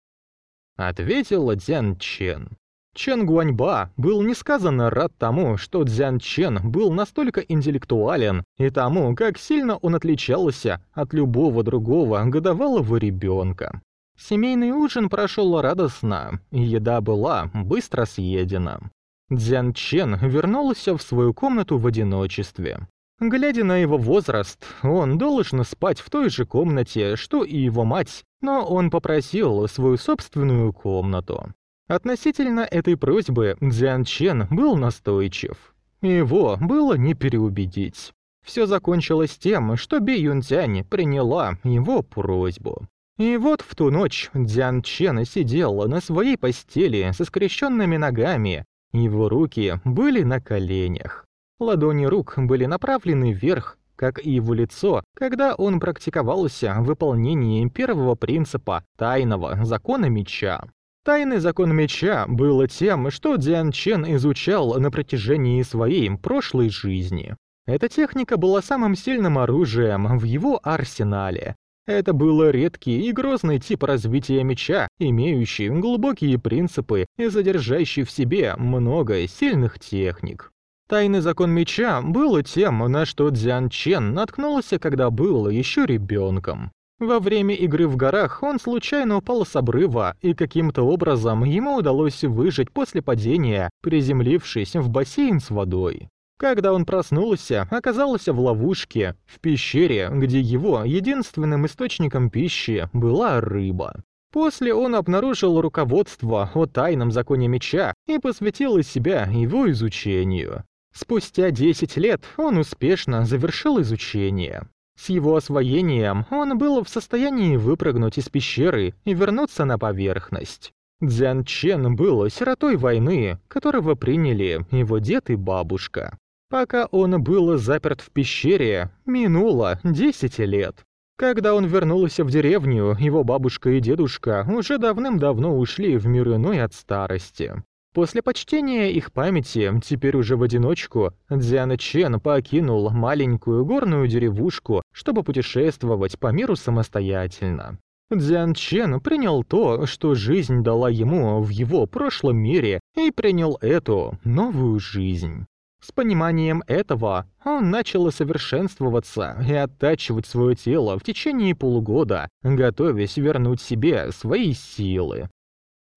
Ответила Дзян Чен. Чен Гуаньба был несказанно рад тому, что Дзян Чен был настолько интеллектуален и тому, как сильно он отличался от любого другого годовалого ребенка. Семейный ужин прошел радостно, еда была быстро съедена. Дзян Чен вернулся в свою комнату в одиночестве. Глядя на его возраст, он должен спать в той же комнате, что и его мать, но он попросил свою собственную комнату. Относительно этой просьбы Дзян Чен был настойчив. Его было не переубедить. Все закончилось тем, что Би Юнтянь приняла его просьбу. И вот в ту ночь Дзян Чен сидел на своей постели со скрещенными ногами. Его руки были на коленях. Ладони рук были направлены вверх, как и его лицо, когда он практиковался в выполнении первого принципа тайного закона меча. Тайный закон меча было тем, что Дзян Чен изучал на протяжении своей прошлой жизни. Эта техника была самым сильным оружием в его арсенале, это был редкий и грозный тип развития меча, имеющий глубокие принципы и содержащий в себе много сильных техник. Тайный закон меча был тем, на что Дзян Чен наткнулся, когда был еще ребенком. Во время игры в горах он случайно упал с обрыва, и каким-то образом ему удалось выжить после падения, приземлившись в бассейн с водой. Когда он проснулся, оказался в ловушке, в пещере, где его единственным источником пищи была рыба. После он обнаружил руководство о тайном законе меча и посвятил себя его изучению. Спустя 10 лет он успешно завершил изучение. С его освоением он был в состоянии выпрыгнуть из пещеры и вернуться на поверхность. Дзян Чен был сиротой войны, которого приняли его дед и бабушка. Пока он был заперт в пещере, минуло 10 лет. Когда он вернулся в деревню, его бабушка и дедушка уже давным-давно ушли в мир иной от старости. После почтения их памяти, теперь уже в одиночку, Дзян Чен покинул маленькую горную деревушку, чтобы путешествовать по миру самостоятельно. Дзян Чен принял то, что жизнь дала ему в его прошлом мире, и принял эту новую жизнь. С пониманием этого он начал совершенствоваться и оттачивать свое тело в течение полугода, готовясь вернуть себе свои силы.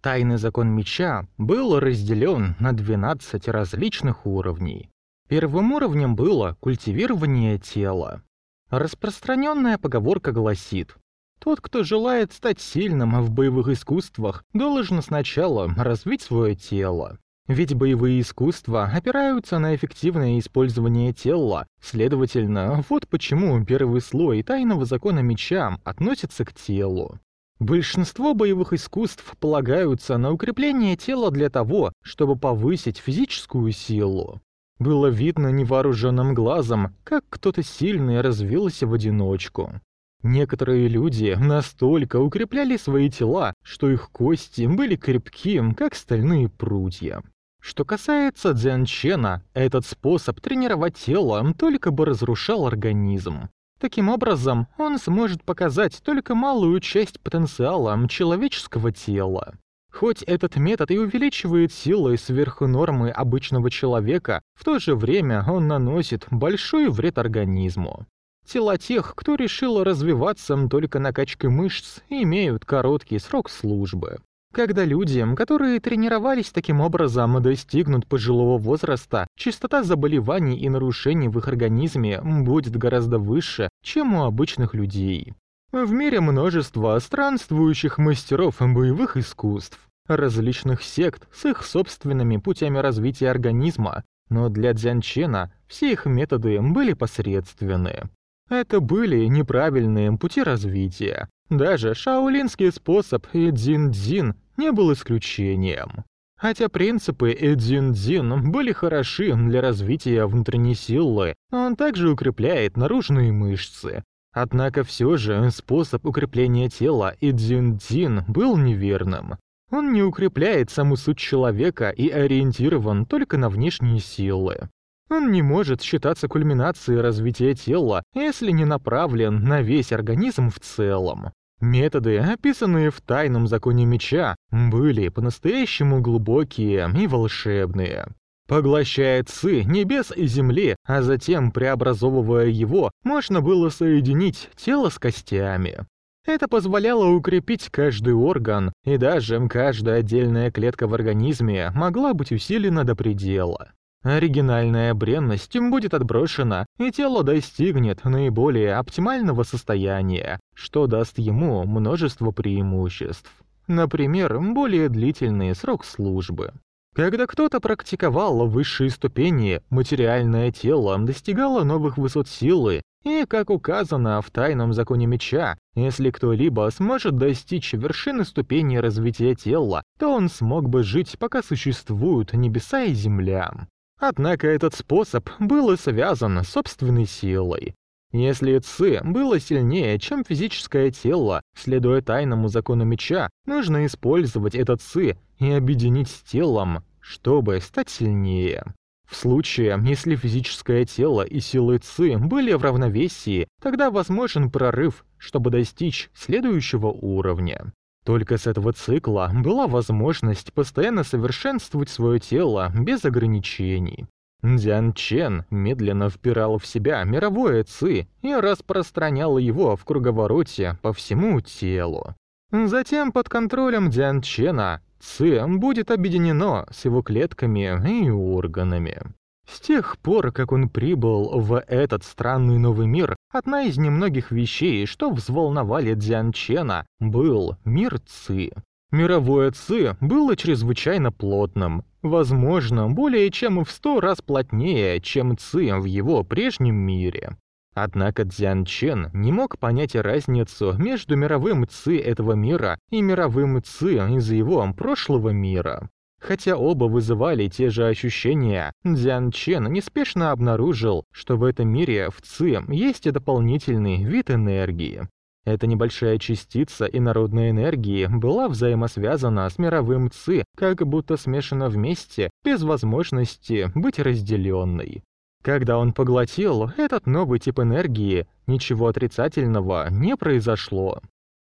Тайный закон меча был разделен на 12 различных уровней. Первым уровнем было культивирование тела. Распространенная поговорка гласит, тот, кто желает стать сильным в боевых искусствах, должен сначала развить свое тело. Ведь боевые искусства опираются на эффективное использование тела, следовательно, вот почему первый слой тайного закона меча относится к телу. Большинство боевых искусств полагаются на укрепление тела для того, чтобы повысить физическую силу. Было видно невооруженным глазом, как кто-то сильный развился в одиночку. Некоторые люди настолько укрепляли свои тела, что их кости были крепким, как стальные прутья. Что касается Дзянчена, этот способ тренировать тело только бы разрушал организм. Таким образом, он сможет показать только малую часть потенциала человеческого тела. Хоть этот метод и увеличивает силы сверху нормы обычного человека, в то же время он наносит большой вред организму. Тела тех, кто решил развиваться только накачкой мышц, имеют короткий срок службы. Когда люди, которые тренировались таким образом, достигнут пожилого возраста, частота заболеваний и нарушений в их организме будет гораздо выше, чем у обычных людей. В мире множество странствующих мастеров боевых искусств, различных сект с их собственными путями развития организма, но для Дзянчена все их методы были посредственны. Это были неправильные пути развития. Даже шаолинский способ Эдзин-дзин не был исключением. Хотя принципы Эдзин-дзин были хороши для развития внутренней силы, он также укрепляет наружные мышцы. Однако все же способ укрепления тела Эдзин-дзин был неверным. Он не укрепляет саму суть человека и ориентирован только на внешние силы. Он не может считаться кульминацией развития тела, если не направлен на весь организм в целом. Методы, описанные в тайном законе меча, были по-настоящему глубокие и волшебные. Поглощая ци небес и земли, а затем преобразовывая его, можно было соединить тело с костями. Это позволяло укрепить каждый орган, и даже каждая отдельная клетка в организме могла быть усилена до предела. Оригинальная бренность будет отброшена, и тело достигнет наиболее оптимального состояния, что даст ему множество преимуществ. Например, более длительный срок службы. Когда кто-то практиковал высшие ступени, материальное тело достигало новых высот силы, и, как указано в тайном законе меча, если кто-либо сможет достичь вершины ступени развития тела, то он смог бы жить, пока существуют небеса и земля. Однако этот способ был связан с собственной силой. Если Ци было сильнее, чем физическое тело, следуя тайному закону меча, нужно использовать этот Ци и объединить с телом, чтобы стать сильнее. В случае, если физическое тело и силы Ци были в равновесии, тогда возможен прорыв, чтобы достичь следующего уровня. Только с этого цикла была возможность постоянно совершенствовать свое тело без ограничений. Дзян Чен медленно впирал в себя мировое ци и распространял его в круговороте по всему телу. Затем под контролем Дзян Чена ци будет объединено с его клетками и органами. С тех пор, как он прибыл в этот странный новый мир, одна из немногих вещей, что взволновали Дзян Чена, был мир Ци. Мировое Ци было чрезвычайно плотным, возможно, более чем в сто раз плотнее, чем Ци в его прежнем мире. Однако Дзян Чен не мог понять разницу между мировым Ци этого мира и мировым Ци из его прошлого мира. Хотя оба вызывали те же ощущения, Дзян Чен неспешно обнаружил, что в этом мире в ЦИ есть дополнительный вид энергии. Эта небольшая частица инородной энергии была взаимосвязана с мировым ЦИ, как будто смешана вместе, без возможности быть разделенной. Когда он поглотил этот новый тип энергии, ничего отрицательного не произошло.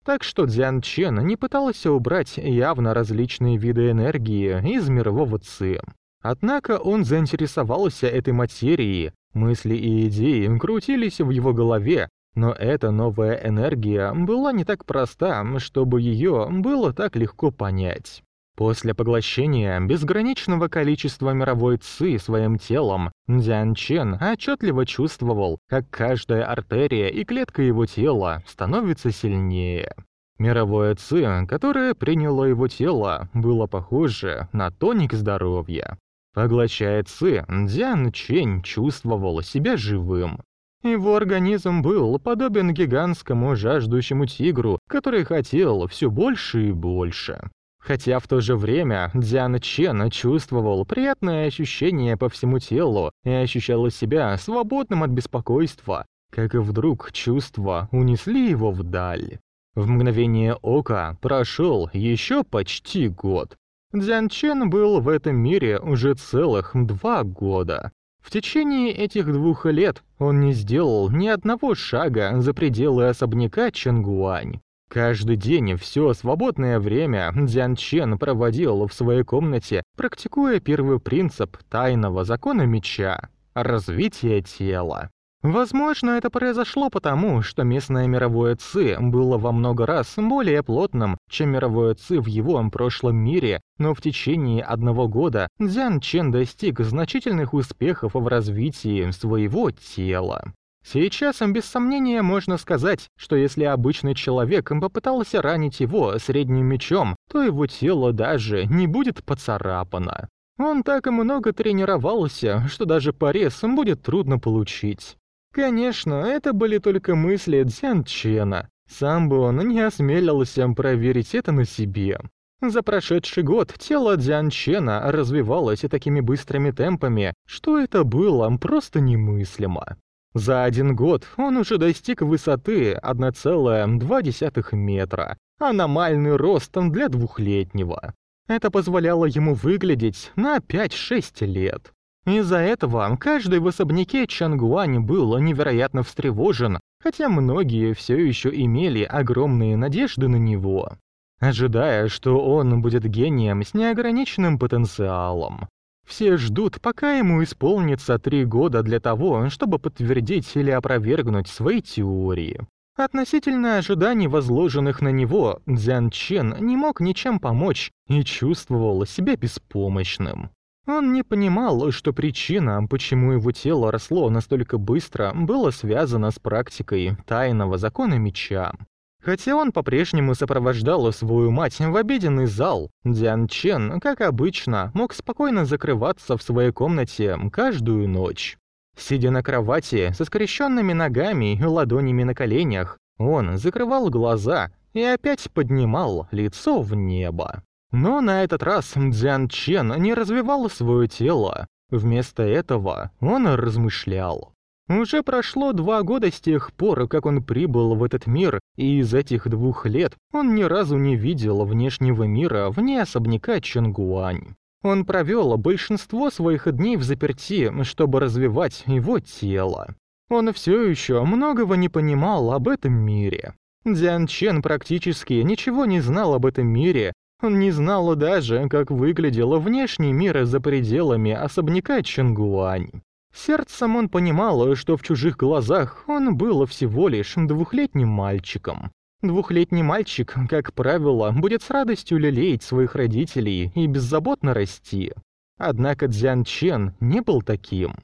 Так что Дзян Чен не пытался убрать явно различные виды энергии из мирового ци. Однако он заинтересовался этой материей, мысли и идеи крутились в его голове, но эта новая энергия была не так проста, чтобы ее было так легко понять. После поглощения безграничного количества мировой ци своим телом, Дзян Чен отчетливо чувствовал, как каждая артерия и клетка его тела становится сильнее. Мировое ци, которое приняло его тело, было похоже на тоник здоровья. Поглощая ци, Дзян Чень чувствовал себя живым. Его организм был подобен гигантскому жаждущему тигру, который хотел все больше и больше. Хотя в то же время Дзян Чен чувствовал приятное ощущение по всему телу и ощущал себя свободным от беспокойства, как и вдруг чувства унесли его вдаль. В мгновение ока прошел еще почти год. Дзян Чен был в этом мире уже целых два года. В течение этих двух лет он не сделал ни одного шага за пределы особняка Чангуань. Каждый день все свободное время Дзян Чен проводил в своей комнате, практикуя первый принцип тайного закона меча — развитие тела. Возможно, это произошло потому, что местное мировое ЦИ было во много раз более плотным, чем мировое ЦИ в его прошлом мире, но в течение одного года Дзян Чен достиг значительных успехов в развитии своего тела. Сейчас, без сомнения, можно сказать, что если обычный человек попытался ранить его средним мечом, то его тело даже не будет поцарапано. Он так и много тренировался, что даже порез будет трудно получить. Конечно, это были только мысли Дзян Чена. Сам бы он не осмелился проверить это на себе. За прошедший год тело Дзян Чена развивалось такими быстрыми темпами, что это было просто немыслимо. За один год он уже достиг высоты 1,2 метра, аномальный рост для двухлетнего. Это позволяло ему выглядеть на 5-6 лет. Из-за этого каждый в особняке Чангуань был невероятно встревожен, хотя многие все еще имели огромные надежды на него, ожидая, что он будет гением с неограниченным потенциалом. Все ждут, пока ему исполнится три года для того, чтобы подтвердить или опровергнуть свои теории. Относительно ожиданий, возложенных на него, Дзян Чен не мог ничем помочь и чувствовал себя беспомощным. Он не понимал, что причина, почему его тело росло настолько быстро, была связана с практикой тайного закона меча. Хотя он по-прежнему сопровождал свою мать в обеденный зал, Диан Чен, как обычно, мог спокойно закрываться в своей комнате каждую ночь. Сидя на кровати со скрещенными ногами и ладонями на коленях, он закрывал глаза и опять поднимал лицо в небо. Но на этот раз Дзян Чен не развивал свое тело. Вместо этого он размышлял. Уже прошло два года с тех пор, как он прибыл в этот мир, и из этих двух лет он ни разу не видел внешнего мира вне особняка Чангуань. Он провел большинство своих дней в заперти, чтобы развивать его тело. Он все еще многого не понимал об этом мире. Дзян Чен практически ничего не знал об этом мире он не знал даже, как выглядел внешний мир за пределами особняка Чангуань. Сердцем он понимал, что в чужих глазах он был всего лишь двухлетним мальчиком. Двухлетний мальчик, как правило, будет с радостью лелеять своих родителей и беззаботно расти. Однако Дзян Чен не был таким.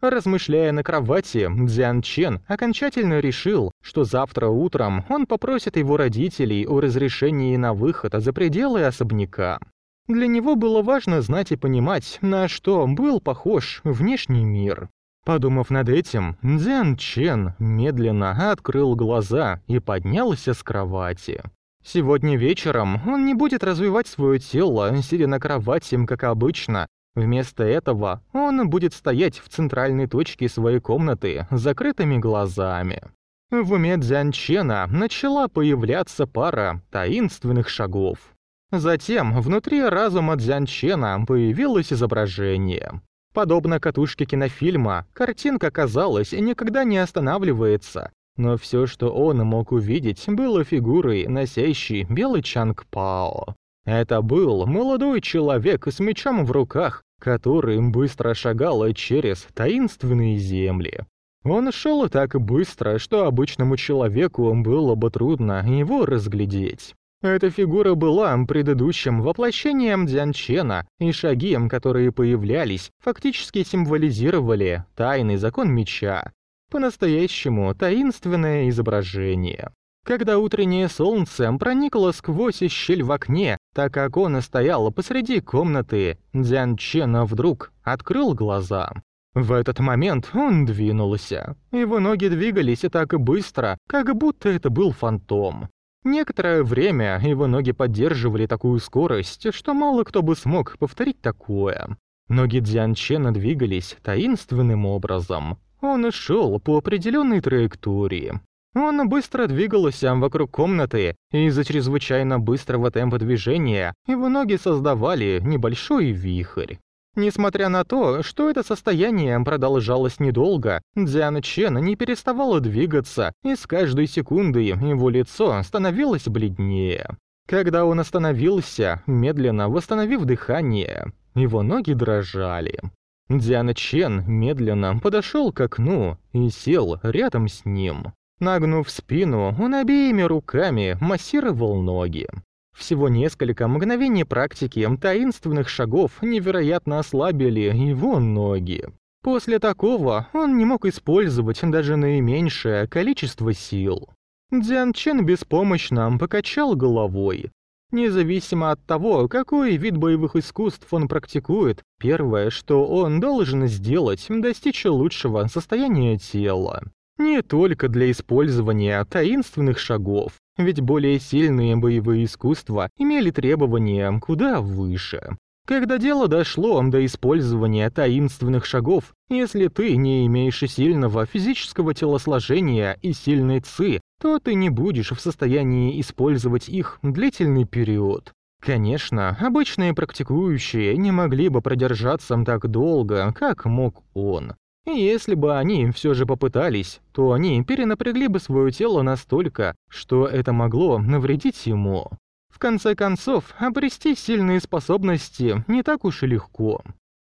Размышляя на кровати, Дзян Чен окончательно решил, что завтра утром он попросит его родителей о разрешении на выход за пределы особняка. Для него было важно знать и понимать, на что был похож внешний мир. Подумав над этим, Дзян Чен медленно открыл глаза и поднялся с кровати. Сегодня вечером он не будет развивать свое тело, сидя на кровати, как обычно, Вместо этого он будет стоять в центральной точке своей комнаты с закрытыми глазами. В уме Дзянчена начала появляться пара таинственных шагов. Затем внутри разума Дзянчена появилось изображение. Подобно катушке кинофильма, картинка, казалось, никогда не останавливается, но все, что он мог увидеть, было фигурой, носящей белый Чанг Пао. Это был молодой человек с мечом в руках, который быстро шагал через таинственные земли. Он шел так быстро, что обычному человеку было бы трудно его разглядеть. Эта фигура была предыдущим воплощением Дзянчена, и шаги, которые появлялись, фактически символизировали тайный закон меча. По-настоящему таинственное изображение. Когда утреннее солнце проникло сквозь щель в окне, так как он стоял посреди комнаты, Дзян Чен вдруг открыл глаза. В этот момент он двинулся. Его ноги двигались так быстро, как будто это был фантом. Некоторое время его ноги поддерживали такую скорость, что мало кто бы смог повторить такое. Ноги Дзян Чена двигались таинственным образом. Он шел по определенной траектории. Он быстро двигался вокруг комнаты, и из-за чрезвычайно быстрого темпа движения его ноги создавали небольшой вихрь. Несмотря на то, что это состояние продолжалось недолго, Дзян Чен не переставала двигаться, и с каждой секундой его лицо становилось бледнее. Когда он остановился, медленно восстановив дыхание, его ноги дрожали. Диана Чен медленно подошел к окну и сел рядом с ним. Нагнув спину, он обеими руками массировал ноги. Всего несколько мгновений практики таинственных шагов невероятно ослабили его ноги. После такого он не мог использовать даже наименьшее количество сил. Дзян Чен беспомощно покачал головой. Независимо от того, какой вид боевых искусств он практикует, первое, что он должен сделать, достичь лучшего состояния тела. Не только для использования таинственных шагов, ведь более сильные боевые искусства имели требования куда выше. Когда дело дошло до использования таинственных шагов, если ты не имеешь сильного физического телосложения и сильной ци, то ты не будешь в состоянии использовать их длительный период. Конечно, обычные практикующие не могли бы продержаться так долго, как мог он. И если бы они все же попытались, то они перенапрягли бы свое тело настолько, что это могло навредить ему. В конце концов, обрести сильные способности не так уж и легко.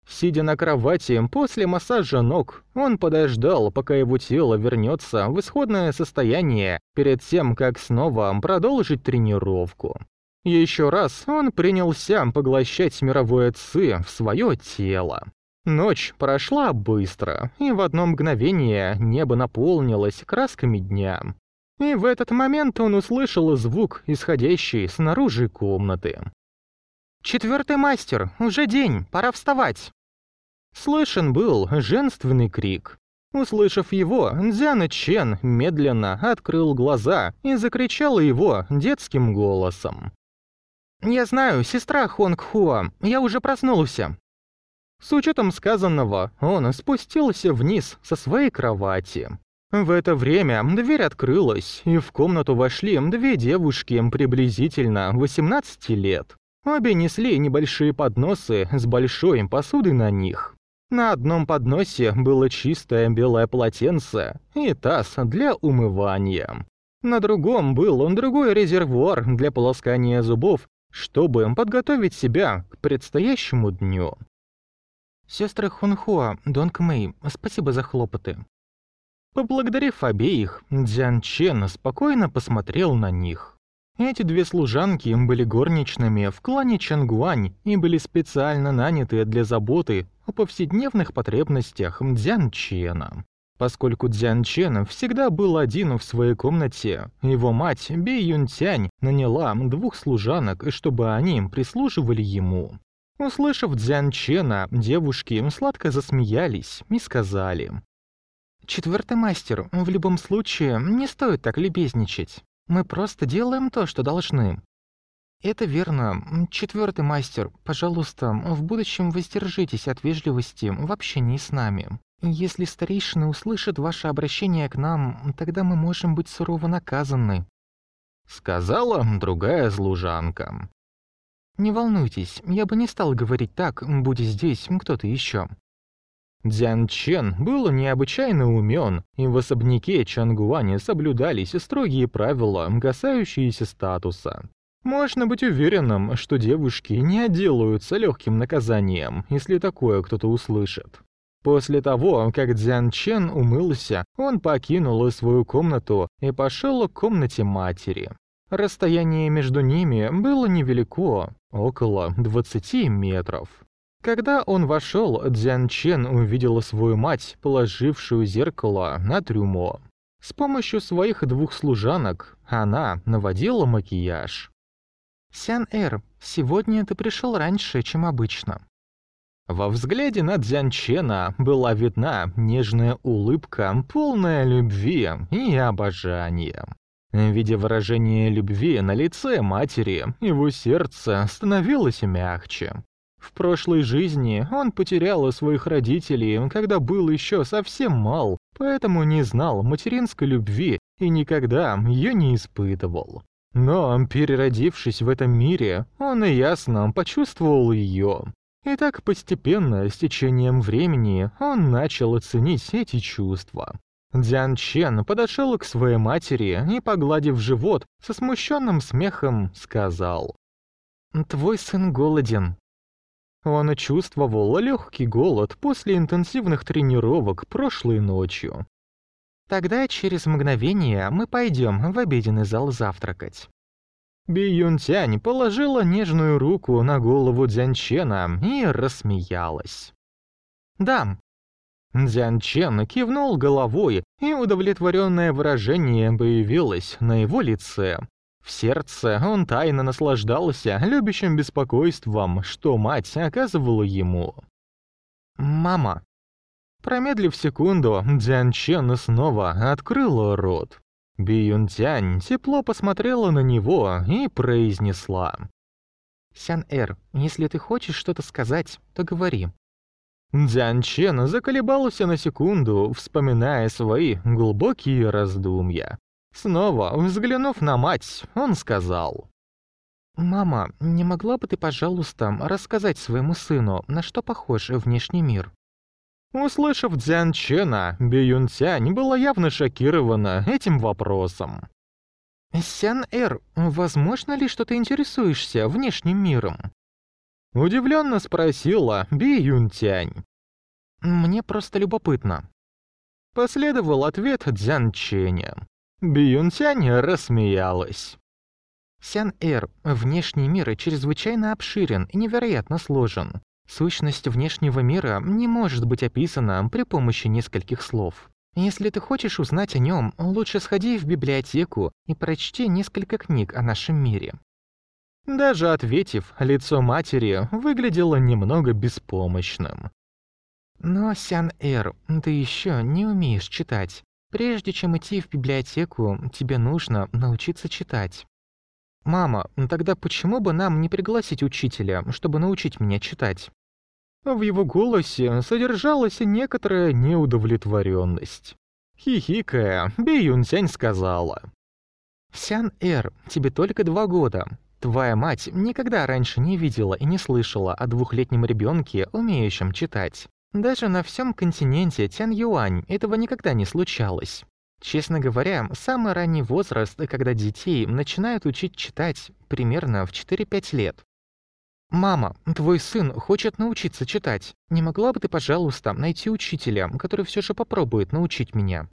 Сидя на кровати после массажа ног, он подождал, пока его тело вернется в исходное состояние перед тем, как снова продолжить тренировку. Еще раз он принялся поглощать мировое ци в свое тело. Ночь прошла быстро, и в одно мгновение небо наполнилось красками дня. И в этот момент он услышал звук, исходящий снаружи комнаты. «Четвертый мастер, уже день, пора вставать!» Слышен был женственный крик. Услышав его, Дзяна Чен медленно открыл глаза и закричал его детским голосом. «Я знаю, сестра Хонг Хуа, я уже проснулся. С учетом сказанного, он спустился вниз со своей кровати. В это время дверь открылась, и в комнату вошли две девушки приблизительно 18 лет. Обе несли небольшие подносы с большой посудой на них. На одном подносе было чистое белое полотенце и таз для умывания. На другом был другой резервуар для полоскания зубов, чтобы подготовить себя к предстоящему дню. Сестры Хунхуа, Донг Мэй, спасибо за хлопоты. Поблагодарив обеих, Дзян Чен спокойно посмотрел на них. Эти две служанки были горничными в клане Чангуань и были специально наняты для заботы о повседневных потребностях Дзян Чена. Поскольку Дзян Чен всегда был один в своей комнате, его мать Би Юн Тянь наняла двух служанок, чтобы они прислуживали ему. Услышав Дзян Чена, девушки сладко засмеялись и сказали. «Четвертый мастер, в любом случае, не стоит так любезничать. Мы просто делаем то, что должны». «Это верно. Четвертый мастер, пожалуйста, в будущем воздержитесь от вежливости в общении с нами. Если старейшины услышат ваше обращение к нам, тогда мы можем быть сурово наказаны», — сказала другая служанка. Не волнуйтесь, я бы не стал говорить так, будь здесь кто-то еще. Дзян Чен был необычайно умен, и в особняке Чангуане соблюдались строгие правила, касающиеся статуса. Можно быть уверенным, что девушки не отделаются легким наказанием, если такое кто-то услышит. После того, как Дзян Чен умылся, он покинул свою комнату и пошел к комнате матери. Расстояние между ними было невелико, около 20 метров. Когда он вошел, Дзян Чен увидела свою мать, положившую зеркало на трюмо. С помощью своих двух служанок она наводила макияж. «Сян-Эр, сегодня ты пришел раньше, чем обычно». Во взгляде на Дзянчена была видна нежная улыбка, полная любви и обожания. Видя выражение любви на лице матери, его сердце становилось мягче. В прошлой жизни он потерял своих родителей, когда был еще совсем мал, поэтому не знал материнской любви и никогда ее не испытывал. Но, переродившись в этом мире, он ясно почувствовал ее. И так постепенно, с течением времени, он начал оценить эти чувства. Дзян Чен подошел к своей матери и, погладив живот, со смущенным смехом сказал. «Твой сын голоден». Он чувствовал легкий голод после интенсивных тренировок прошлой ночью. «Тогда через мгновение мы пойдем в обеденный зал завтракать». Би Юнтянь положила нежную руку на голову Дзянчена и рассмеялась. «Да». Дзянчен кивнул головой, и удовлетворенное выражение появилось на его лице. В сердце он тайно наслаждался любящим беспокойством, что мать оказывала ему. «Мама». Промедлив секунду, Дзян Чен снова открыла рот. Би Юнтянь тепло посмотрела на него и произнесла. «Сян-Эр, если ты хочешь что-то сказать, то говори». Дзян Чен заколебался на секунду, вспоминая свои глубокие раздумья. Снова, взглянув на мать, он сказал. «Мама, не могла бы ты, пожалуйста, рассказать своему сыну, на что похож внешний мир?» Услышав Дзян Чена, Биюн Тянь была явно шокирована этим вопросом. «Сян-Эр, возможно ли, что ты интересуешься внешним миром?» Удивленно спросила Би Юнтянь. «Мне просто любопытно». Последовал ответ Дзян Ченя. Би Юнтянь рассмеялась. Сян-Эр, внешний мир чрезвычайно обширен и невероятно сложен. Сущность внешнего мира не может быть описана при помощи нескольких слов. Если ты хочешь узнать о нем, лучше сходи в библиотеку и прочти несколько книг о нашем мире. Даже ответив, лицо матери выглядело немного беспомощным. Но, Сян-Эр, ты еще не умеешь читать. Прежде чем идти в библиотеку, тебе нужно научиться читать. «Мама, тогда почему бы нам не пригласить учителя, чтобы научить меня читать?» В его голосе содержалась некоторая неудовлетворенность. Хихикая, Би Юнсянь сказала. «Сян-Эр, тебе только два года. Твоя мать никогда раньше не видела и не слышала о двухлетнем ребенке, умеющем читать. Даже на всем континенте Тян-Юань этого никогда не случалось. Честно говоря, самый ранний возраст, когда детей начинают учить читать, примерно в 4-5 лет. «Мама, твой сын хочет научиться читать. Не могла бы ты, пожалуйста, найти учителя, который все же попробует научить меня?»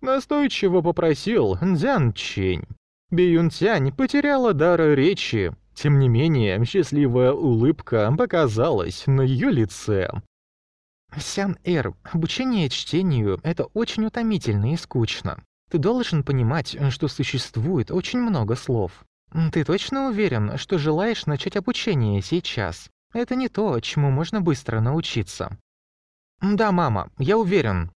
Настойчиво попросил Дзян Чень. Биюн Тянь потеряла дар речи. Тем не менее, счастливая улыбка показалась на ее лице. Сян-Эр, обучение чтению — это очень утомительно и скучно. Ты должен понимать, что существует очень много слов. Ты точно уверен, что желаешь начать обучение сейчас? Это не то, чему можно быстро научиться. Да, мама, я уверен.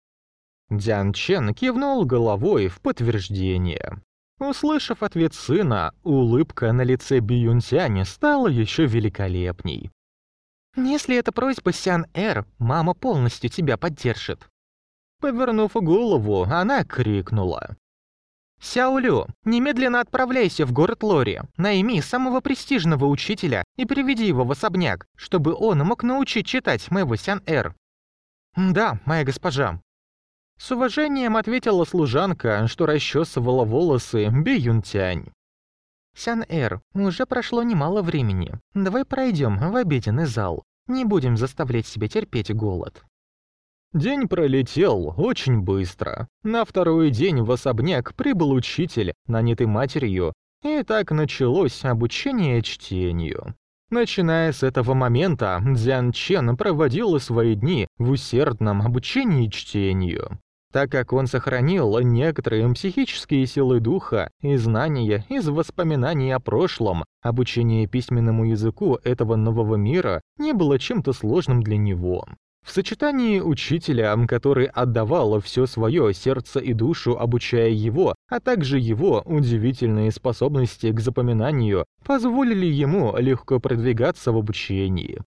Дзян Чен кивнул головой в подтверждение. Услышав ответ сына, улыбка на лице Биюнсяня стала еще великолепней. «Если это просьба Сян-Эр, мама полностью тебя поддержит». Повернув голову, она крикнула. «Сяолю, немедленно отправляйся в город Лори, найми самого престижного учителя и приведи его в особняк, чтобы он мог научить читать моего Сян-Эр». «Да, моя госпожа». С уважением ответила служанка, что расчесывала волосы Би Юнтянь. «Сян-Эр, уже прошло немало времени. Давай пройдем в обеденный зал. Не будем заставлять себя терпеть голод». День пролетел очень быстро. На второй день в особняк прибыл учитель, нанятый матерью, и так началось обучение чтению. Начиная с этого момента, Дзян Чен проводил свои дни в усердном обучении чтению. Так как он сохранил некоторые психические силы духа и знания из воспоминаний о прошлом, обучение письменному языку этого нового мира не было чем-то сложным для него. В сочетании учителя, который отдавал все свое сердце и душу, обучая его, а также его удивительные способности к запоминанию, позволили ему легко продвигаться в обучении.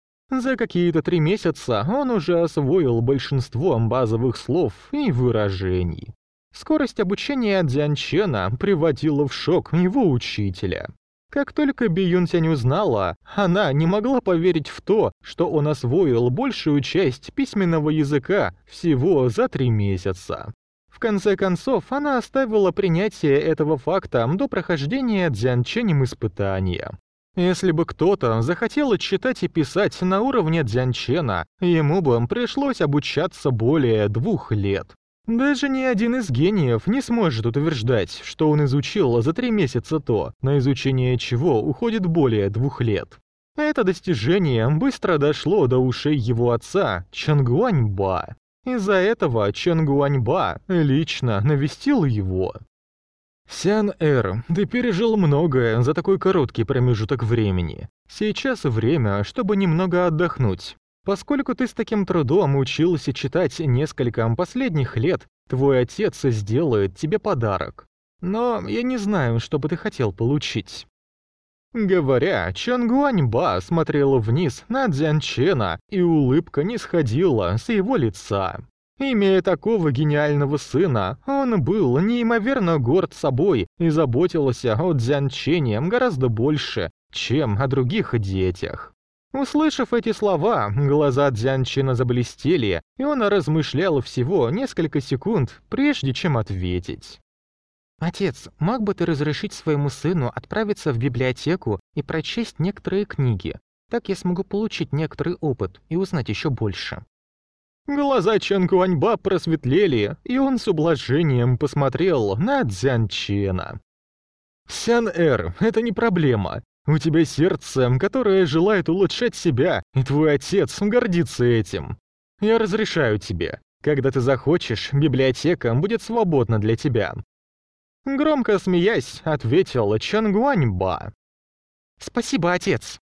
За какие-то три месяца он уже освоил большинство базовых слов и выражений. Скорость обучения Дзянчена приводила в шок его учителя. Как только Биюнтянь узнала, она не могла поверить в то, что он освоил большую часть письменного языка всего за три месяца. В конце концов, она оставила принятие этого факта до прохождения Дзянченем испытания. Если бы кто-то захотел читать и писать на уровне Дзянчена, ему бы пришлось обучаться более двух лет. Даже ни один из гениев не сможет утверждать, что он изучил за три месяца то, на изучение чего уходит более двух лет. Это достижение быстро дошло до ушей его отца Чангуаньба. Из-за этого Чангуаньба лично навестил его. «Сян-Эр, ты пережил многое за такой короткий промежуток времени. Сейчас время, чтобы немного отдохнуть. Поскольку ты с таким трудом учился читать несколько последних лет, твой отец сделает тебе подарок. Но я не знаю, что бы ты хотел получить». Говоря, Чангуаньба смотрела вниз на Дзянчена, и улыбка не сходила с его лица. Имея такого гениального сына, он был неимоверно горд собой и заботился о Дзянчене гораздо больше, чем о других детях. Услышав эти слова, глаза Дзянчина заблестели, и он размышлял всего несколько секунд, прежде чем ответить. «Отец, мог бы ты разрешить своему сыну отправиться в библиотеку и прочесть некоторые книги? Так я смогу получить некоторый опыт и узнать еще больше». Глаза Чан Гуаньба просветлели, и он с ублажением посмотрел на Цзян Чена. «Сян-Эр, это не проблема. У тебя сердце, которое желает улучшать себя, и твой отец гордится этим. Я разрешаю тебе. Когда ты захочешь, библиотека будет свободна для тебя». Громко смеясь, ответил Чан Гуаньба. «Спасибо, отец».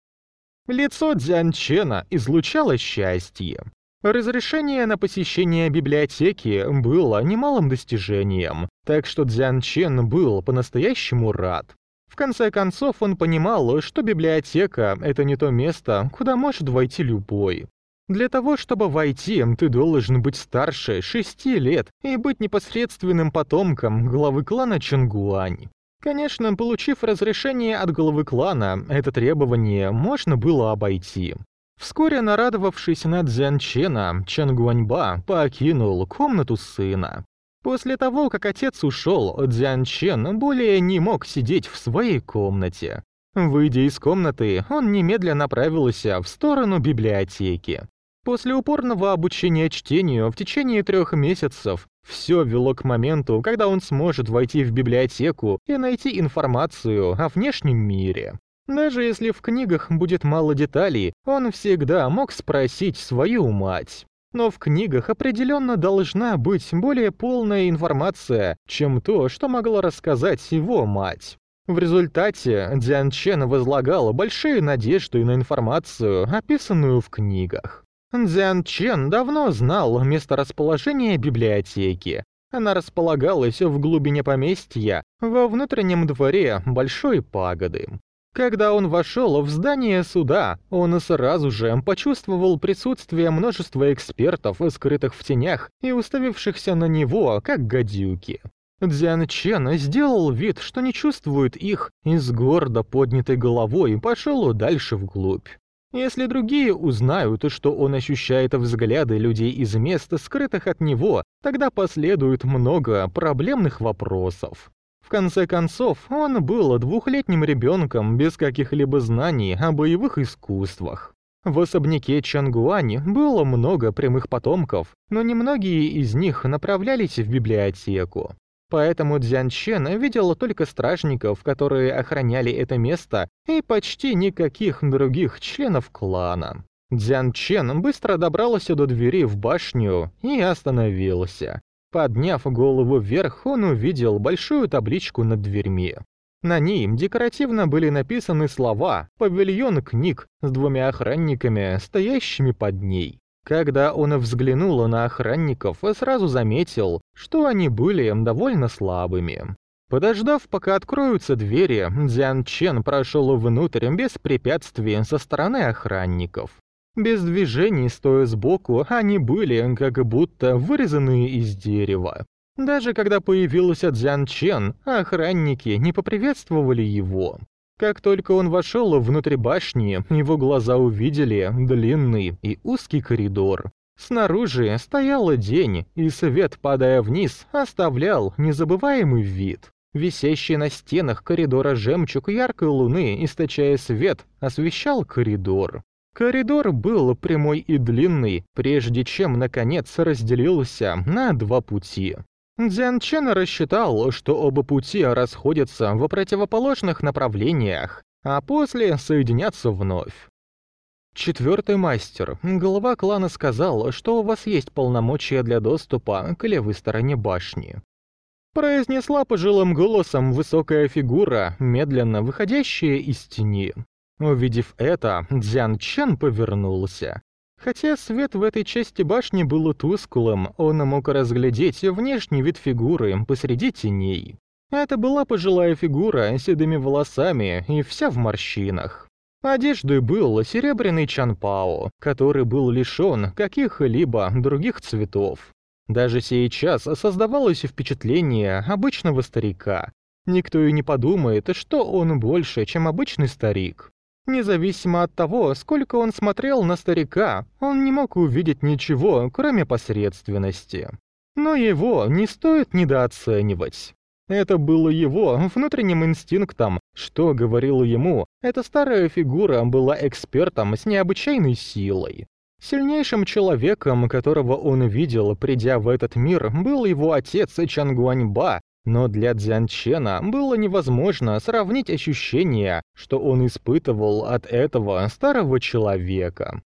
Лицо Дзян Чена излучало счастье. Разрешение на посещение библиотеки было немалым достижением, так что Дзян Чен был по-настоящему рад. В конце концов, он понимал, что библиотека — это не то место, куда может войти любой. Для того, чтобы войти, ты должен быть старше шести лет и быть непосредственным потомком главы клана Чангуань. Конечно, получив разрешение от главы клана, это требование можно было обойти. Вскоре нарадовавшись на Дзянчена, Чен Гуаньба покинул комнату сына. После того, как отец ушел, Дзянчен более не мог сидеть в своей комнате. Выйдя из комнаты, он немедленно направился в сторону библиотеки. После упорного обучения чтению в течение трех месяцев все вело к моменту, когда он сможет войти в библиотеку и найти информацию о внешнем мире. Даже если в книгах будет мало деталей, он всегда мог спросить свою мать. Но в книгах определенно должна быть более полная информация, чем то, что могла рассказать его мать. В результате Дзян Чен возлагал большие надежды на информацию, описанную в книгах. Дзян Чен давно знал месторасположение библиотеки. Она располагалась в глубине поместья, во внутреннем дворе большой пагоды. Когда он вошел в здание суда, он сразу же почувствовал присутствие множества экспертов, скрытых в тенях и уставившихся на него, как гадюки. Дзян Чен сделал вид, что не чувствует их, и с гордо поднятой головой пошел дальше вглубь. Если другие узнают, что он ощущает взгляды людей из мест, скрытых от него, тогда последует много проблемных вопросов. В конце концов, он был двухлетним ребенком без каких-либо знаний о боевых искусствах. В особняке Чангуани было много прямых потомков, но немногие из них направлялись в библиотеку. Поэтому Дзян Чен видел только стражников, которые охраняли это место, и почти никаких других членов клана. Дзян Чен быстро добрался до двери в башню и остановился. Подняв голову вверх, он увидел большую табличку над дверьми. На ней декоративно были написаны слова «Павильон книг» с двумя охранниками, стоящими под ней. Когда он взглянул на охранников, сразу заметил, что они были довольно слабыми. Подождав, пока откроются двери, Дзян Чен прошел внутрь без препятствий со стороны охранников. Без движений, стоя сбоку, они были как будто вырезанные из дерева. Даже когда появился Дзян Чен, охранники не поприветствовали его. Как только он вошел внутрь башни, его глаза увидели длинный и узкий коридор. Снаружи стоял день, и свет, падая вниз, оставлял незабываемый вид. Висящий на стенах коридора жемчуг яркой луны, источая свет, освещал коридор. Коридор был прямой и длинный, прежде чем, наконец, разделился на два пути. Дзян Чен рассчитал, что оба пути расходятся в противоположных направлениях, а после соединятся вновь. Четвертый мастер, глава клана сказал, что у вас есть полномочия для доступа к левой стороне башни. Произнесла пожилым голосом высокая фигура, медленно выходящая из тени. Увидев это, Дзян Чен повернулся. Хотя свет в этой части башни был тусклым, он мог разглядеть внешний вид фигуры посреди теней. Это была пожилая фигура с седыми волосами и вся в морщинах. Одеждой был серебряный Чанпао, который был лишён каких-либо других цветов. Даже сейчас создавалось впечатление обычного старика. Никто и не подумает, что он больше, чем обычный старик. Независимо от того, сколько он смотрел на старика, он не мог увидеть ничего, кроме посредственности. Но его не стоит недооценивать. Это было его внутренним инстинктом, что говорило ему, эта старая фигура была экспертом с необычайной силой. Сильнейшим человеком, которого он видел, придя в этот мир, был его отец Чангуаньба, но для Дзянчена было невозможно сравнить ощущения, что он испытывал от этого старого человека.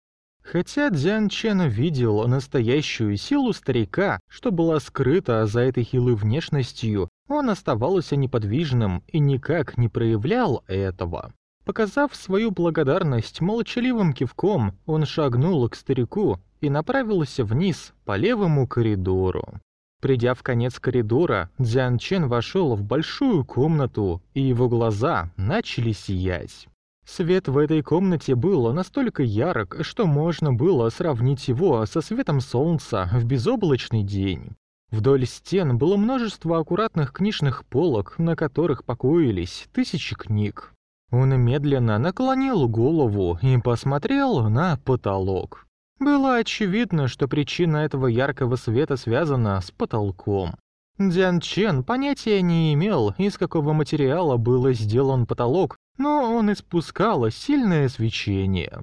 Хотя Дзян видел настоящую силу старика, что была скрыта за этой хилой внешностью, он оставался неподвижным и никак не проявлял этого. Показав свою благодарность молчаливым кивком, он шагнул к старику и направился вниз по левому коридору. Придя в конец коридора, Дзян Чен вошел в большую комнату, и его глаза начали сиять. Свет в этой комнате был настолько ярок, что можно было сравнить его со светом солнца в безоблачный день. Вдоль стен было множество аккуратных книжных полок, на которых покоились тысячи книг. Он медленно наклонил голову и посмотрел на потолок. Было очевидно, что причина этого яркого света связана с потолком. Дзян Чен понятия не имел, из какого материала был сделан потолок, но он испускал сильное свечение.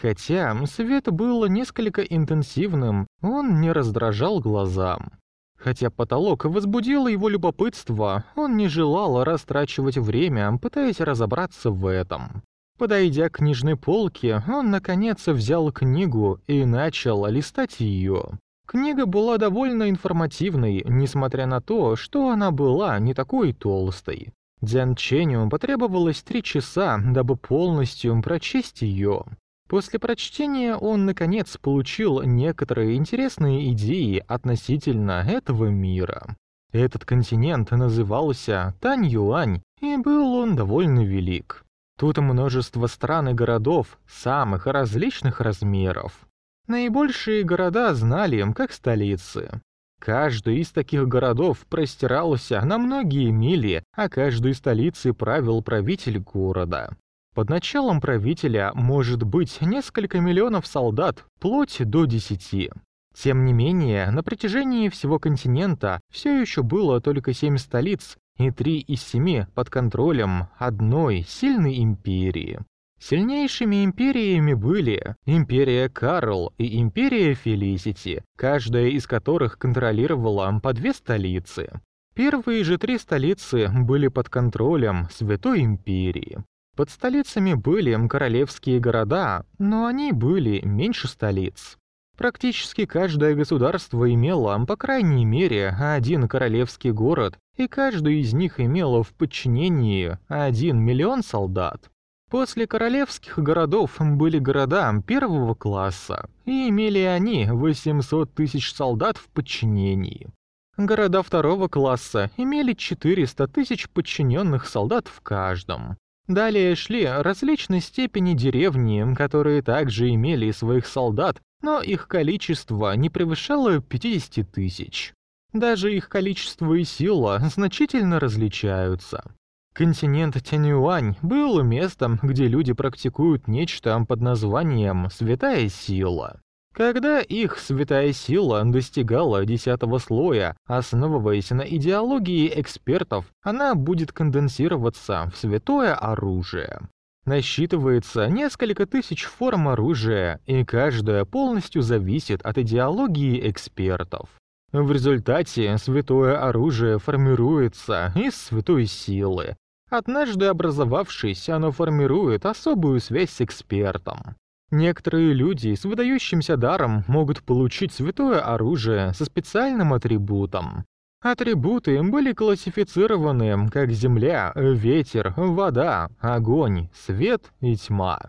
Хотя свет был несколько интенсивным, он не раздражал глазам. Хотя потолок возбудил его любопытство, он не желал растрачивать время, пытаясь разобраться в этом. Подойдя к книжной полке, он наконец взял книгу и начал листать ее. Книга была довольно информативной, несмотря на то, что она была не такой толстой. Дзян Ченю потребовалось три часа, дабы полностью прочесть ее. После прочтения он, наконец, получил некоторые интересные идеи относительно этого мира. Этот континент назывался Тань-Юань, и был он довольно велик. Тут множество стран и городов самых различных размеров. Наибольшие города знали им как столицы. Каждый из таких городов простирался на многие мили, а каждой столицы правил правитель города. Под началом правителя может быть несколько миллионов солдат, вплоть до десяти. Тем не менее, на протяжении всего континента все еще было только семь столиц и три из семи под контролем одной сильной империи. Сильнейшими империями были Империя Карл и Империя Фелисити, каждая из которых контролировала по две столицы. Первые же три столицы были под контролем Святой Империи. Под столицами были королевские города, но они были меньше столиц. Практически каждое государство имело, по крайней мере, один королевский город, и каждый из них имело в подчинении один миллион солдат. После королевских городов были города первого класса, и имели они 800 тысяч солдат в подчинении. Города второго класса имели 400 тысяч подчиненных солдат в каждом. Далее шли различные степени деревни, которые также имели своих солдат, но их количество не превышало 50 тысяч. Даже их количество и сила значительно различаются. Континент Тяньюань был местом, где люди практикуют нечто под названием «святая сила». Когда их святая сила достигала десятого слоя, основываясь на идеологии экспертов, она будет конденсироваться в святое оружие. Насчитывается несколько тысяч форм оружия, и каждая полностью зависит от идеологии экспертов. В результате святое оружие формируется из святой силы, Однажды образовавшись, оно формирует особую связь с экспертом. Некоторые люди с выдающимся даром могут получить святое оружие со специальным атрибутом. Атрибуты были классифицированы как земля, ветер, вода, огонь, свет и тьма.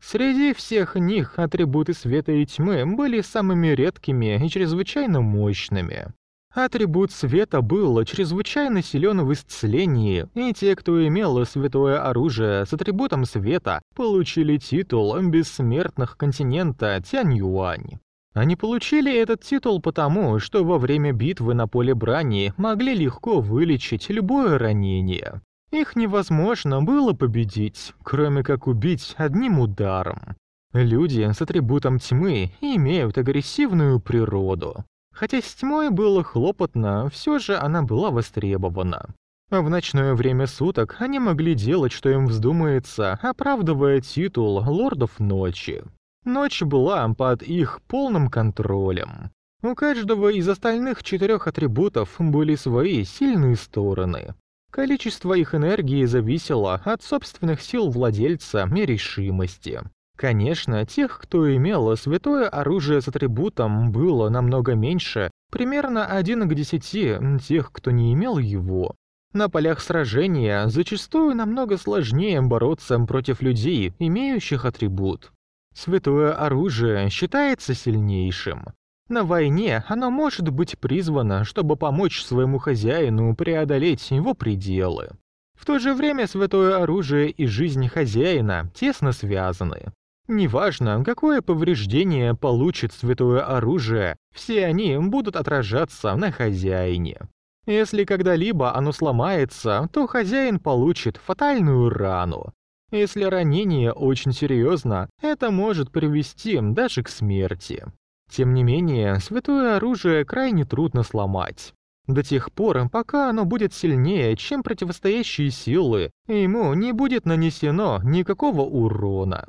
Среди всех них атрибуты света и тьмы были самыми редкими и чрезвычайно мощными. Атрибут света был чрезвычайно силен в исцелении, и те, кто имел святое оружие с атрибутом света, получили титул бессмертных континента Тянь-Юань. Они получили этот титул потому, что во время битвы на поле брани могли легко вылечить любое ранение. Их невозможно было победить, кроме как убить одним ударом. Люди с атрибутом тьмы имеют агрессивную природу. Хотя с тьмой было хлопотно, все же она была востребована. В ночное время суток они могли делать, что им вздумается, оправдывая титул лордов ночи. Ночь была под их полным контролем. У каждого из остальных четырех атрибутов были свои сильные стороны. Количество их энергии зависело от собственных сил владельца и решимости. Конечно, тех, кто имел святое оружие с атрибутом, было намного меньше, примерно 1 к 10 тех, кто не имел его. На полях сражения зачастую намного сложнее бороться против людей, имеющих атрибут. Святое оружие считается сильнейшим. На войне оно может быть призвано, чтобы помочь своему хозяину преодолеть его пределы. В то же время святое оружие и жизнь хозяина тесно связаны. Неважно, какое повреждение получит святое оружие, все они будут отражаться на хозяине. Если когда-либо оно сломается, то хозяин получит фатальную рану. Если ранение очень серьезно, это может привести даже к смерти. Тем не менее, святое оружие крайне трудно сломать. До тех пор, пока оно будет сильнее, чем противостоящие силы, ему не будет нанесено никакого урона.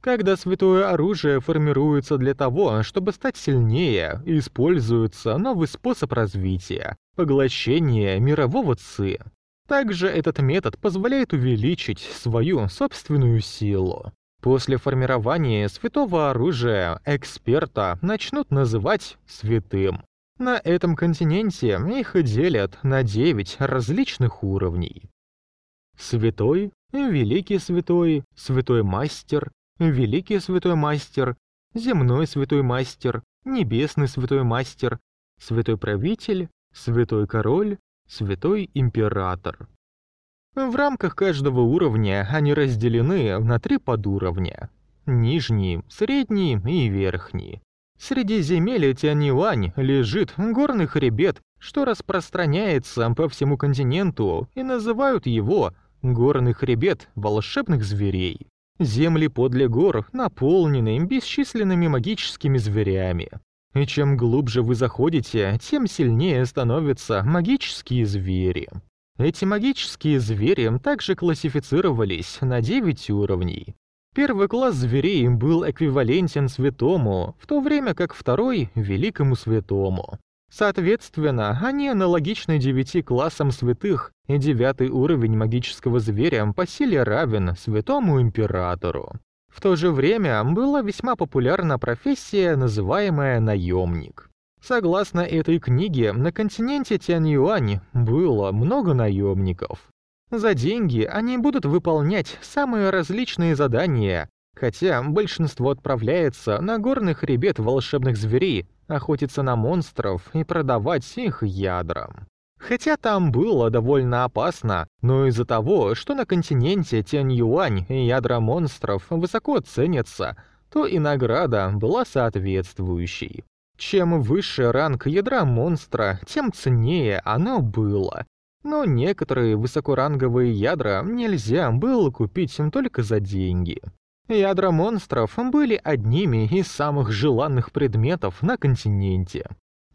Когда святое оружие формируется для того, чтобы стать сильнее, используется новый способ развития – поглощение мирового ци. Также этот метод позволяет увеличить свою собственную силу. После формирования святого оружия эксперта начнут называть святым. На этом континенте их делят на 9 различных уровней. Святой, Великий Святой, Святой Мастер, Великий Святой Мастер, Земной Святой Мастер, Небесный Святой Мастер, Святой Правитель, Святой Король, Святой Император. В рамках каждого уровня они разделены на три подуровня. Нижний, средний и верхний. Среди земель Тяньюань лежит горный хребет, что распространяется по всему континенту, и называют его «горный хребет волшебных зверей». Земли подле гор наполнены бесчисленными магическими зверями. И чем глубже вы заходите, тем сильнее становятся магические звери. Эти магические звери также классифицировались на 9 уровней. Первый класс зверей был эквивалентен святому, в то время как второй — великому святому. Соответственно, они аналогичны девяти классам святых, и девятый уровень магического зверя по силе равен святому императору. В то же время была весьма популярна профессия, называемая наемник. Согласно этой книге, на континенте Тяньюань было много наемников. За деньги они будут выполнять самые различные задания, хотя большинство отправляется на горный хребет волшебных зверей, охотиться на монстров и продавать их ядрам. Хотя там было довольно опасно, но из-за того, что на континенте Тянь-Юань ядра монстров высоко ценятся, то и награда была соответствующей. Чем выше ранг ядра монстра, тем ценнее оно было. Но некоторые высокоранговые ядра нельзя было купить только за деньги. Ядра монстров были одними из самых желанных предметов на континенте.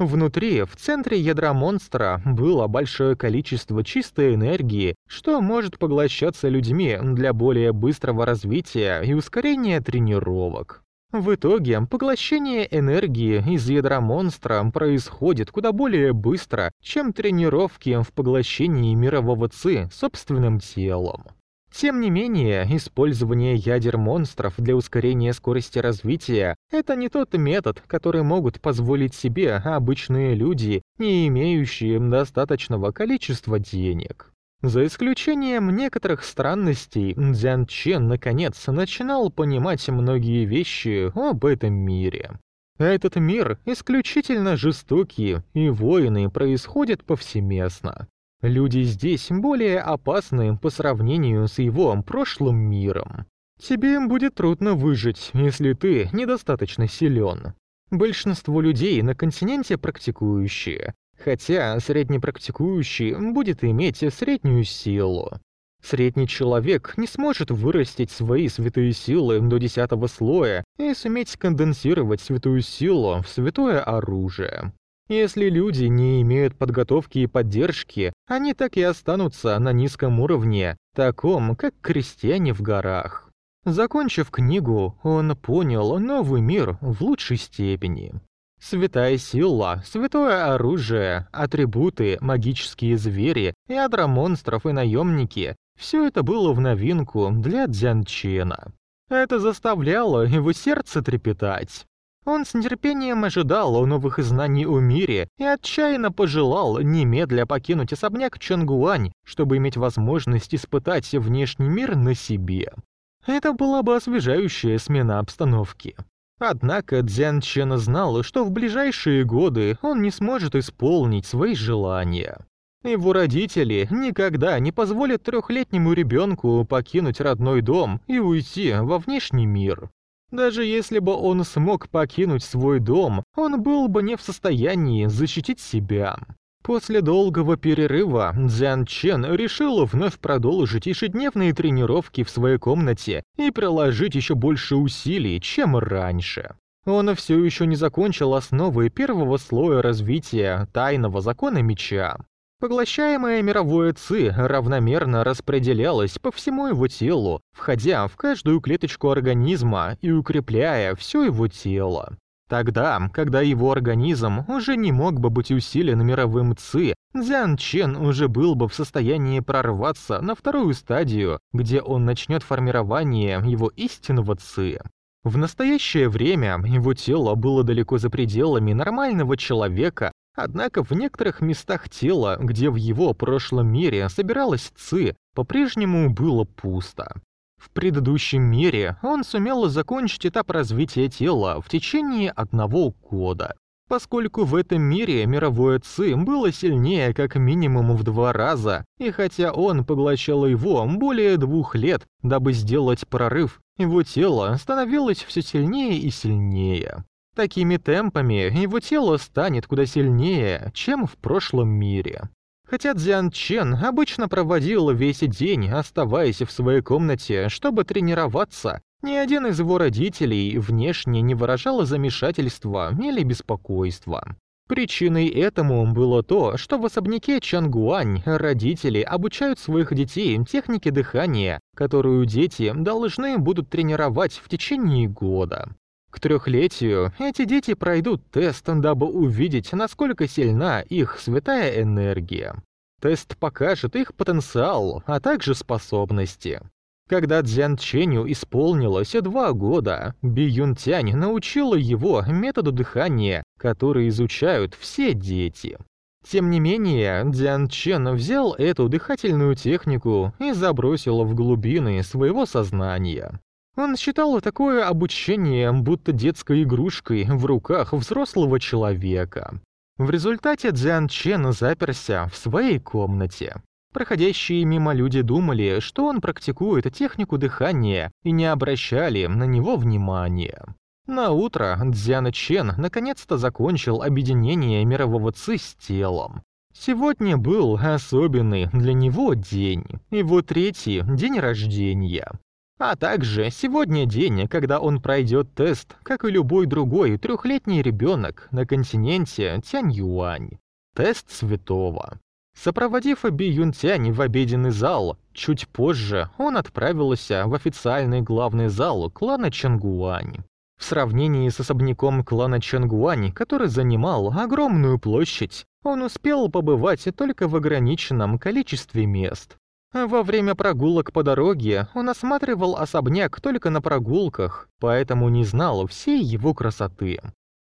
Внутри, в центре ядра монстра, было большое количество чистой энергии, что может поглощаться людьми для более быстрого развития и ускорения тренировок. В итоге, поглощение энергии из ядра монстра происходит куда более быстро, чем тренировки в поглощении мирового ЦИ собственным телом. Тем не менее, использование ядер монстров для ускорения скорости развития — это не тот метод, который могут позволить себе обычные люди, не имеющие достаточного количества денег. За исключением некоторых странностей, Дзян Чен наконец начинал понимать многие вещи об этом мире. Этот мир исключительно жестокий, и войны происходят повсеместно. Люди здесь более опасны по сравнению с его прошлым миром. Тебе будет трудно выжить, если ты недостаточно силен. Большинство людей на континенте практикующие, хотя среднепрактикующий будет иметь среднюю силу. Средний человек не сможет вырастить свои святые силы до десятого слоя и суметь конденсировать святую силу в святое оружие. Если люди не имеют подготовки и поддержки, они так и останутся на низком уровне, таком, как крестьяне в горах. Закончив книгу, он понял новый мир в лучшей степени. Святая сила, святое оружие, атрибуты, магические звери, ядра монстров и наемники — все это было в новинку для Дзянчена. Это заставляло его сердце трепетать. Он с нетерпением ожидал новых знаний о мире и отчаянно пожелал немедля покинуть особняк Чангуань, чтобы иметь возможность испытать внешний мир на себе. Это была бы освежающая смена обстановки. Однако Дзян Чен знал, что в ближайшие годы он не сможет исполнить свои желания. Его родители никогда не позволят трехлетнему ребенку покинуть родной дом и уйти во внешний мир. Даже если бы он смог покинуть свой дом, он был бы не в состоянии защитить себя. После долгого перерыва Дзян Чен решил вновь продолжить ежедневные тренировки в своей комнате и приложить еще больше усилий, чем раньше. Он все еще не закончил основы первого слоя развития тайного закона меча. Поглощаемое мировое ЦИ равномерно распределялось по всему его телу, входя в каждую клеточку организма и укрепляя все его тело. Тогда, когда его организм уже не мог бы быть усилен мировым ЦИ, Дзян Чен уже был бы в состоянии прорваться на вторую стадию, где он начнет формирование его истинного ЦИ. В настоящее время его тело было далеко за пределами нормального человека, Однако в некоторых местах тела, где в его прошлом мире собиралась Ци, по-прежнему было пусто. В предыдущем мире он сумел закончить этап развития тела в течение одного года. Поскольку в этом мире мировое ЦИ было сильнее как минимум в два раза, и хотя он поглощал его более двух лет, дабы сделать прорыв, его тело становилось все сильнее и сильнее. Такими темпами его тело станет куда сильнее, чем в прошлом мире. Хотя Дзян Чен обычно проводил весь день, оставаясь в своей комнате, чтобы тренироваться, ни один из его родителей внешне не выражал замешательства или беспокойства. Причиной этому было то, что в особняке Чангуань родители обучают своих детей технике дыхания, которую дети должны будут тренировать в течение года. К трехлетию эти дети пройдут тест, дабы увидеть, насколько сильна их святая энергия. Тест покажет их потенциал, а также способности. Когда Дзян Ченю исполнилось два года, Би Юнтянь научила его методу дыхания, который изучают все дети. Тем не менее, Дзян Чен взял эту дыхательную технику и забросил в глубины своего сознания. Он считал такое обучение будто детской игрушкой в руках взрослого человека. В результате Дзян Чен заперся в своей комнате. Проходящие мимо люди думали, что он практикует технику дыхания и не обращали на него внимания. На утро Дзян Чен наконец-то закончил объединение мирового ци с телом. Сегодня был особенный для него день, его третий день рождения. А также сегодня день, когда он пройдет тест, как и любой другой трехлетний ребенок на континенте Тянь-Юань. Тест святого. Сопроводив Би Юнтянь в обеденный зал, чуть позже он отправился в официальный главный зал клана Чангуань. В сравнении с особняком клана Чангуань, который занимал огромную площадь, он успел побывать только в ограниченном количестве мест. Во время прогулок по дороге он осматривал особняк только на прогулках, поэтому не знал всей его красоты.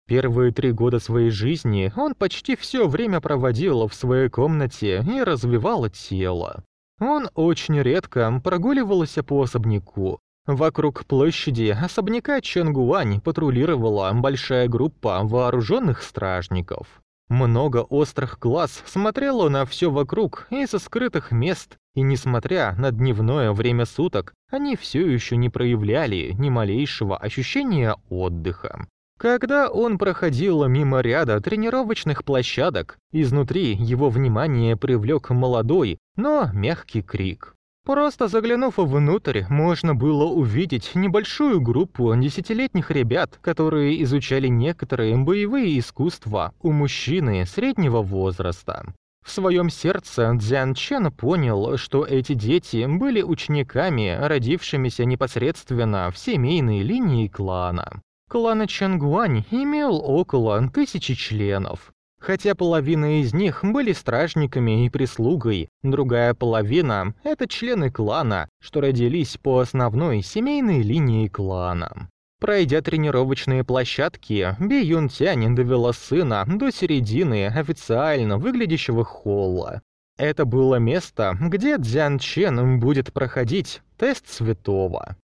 Первые три года своей жизни он почти все время проводил в своей комнате и развивал тело. Он очень редко прогуливался по особняку. Вокруг площади особняка Ченгуань патрулировала большая группа вооруженных стражников. Много острых глаз смотрело на все вокруг из-за скрытых мест, и несмотря на дневное время суток, они все еще не проявляли ни малейшего ощущения отдыха. Когда он проходил мимо ряда тренировочных площадок, изнутри его внимание привлек молодой, но мягкий крик. Просто заглянув внутрь, можно было увидеть небольшую группу десятилетних ребят, которые изучали некоторые боевые искусства у мужчины среднего возраста. В своем сердце Дзян Чен понял, что эти дети были учениками, родившимися непосредственно в семейной линии клана. Клан Чангуань имел около тысячи членов. Хотя половина из них были стражниками и прислугой, другая половина — это члены клана, что родились по основной семейной линии клана. Пройдя тренировочные площадки, Би Юн Тянь довела сына до середины официально выглядящего холла. Это было место, где Дзян Чен будет проходить тест святого.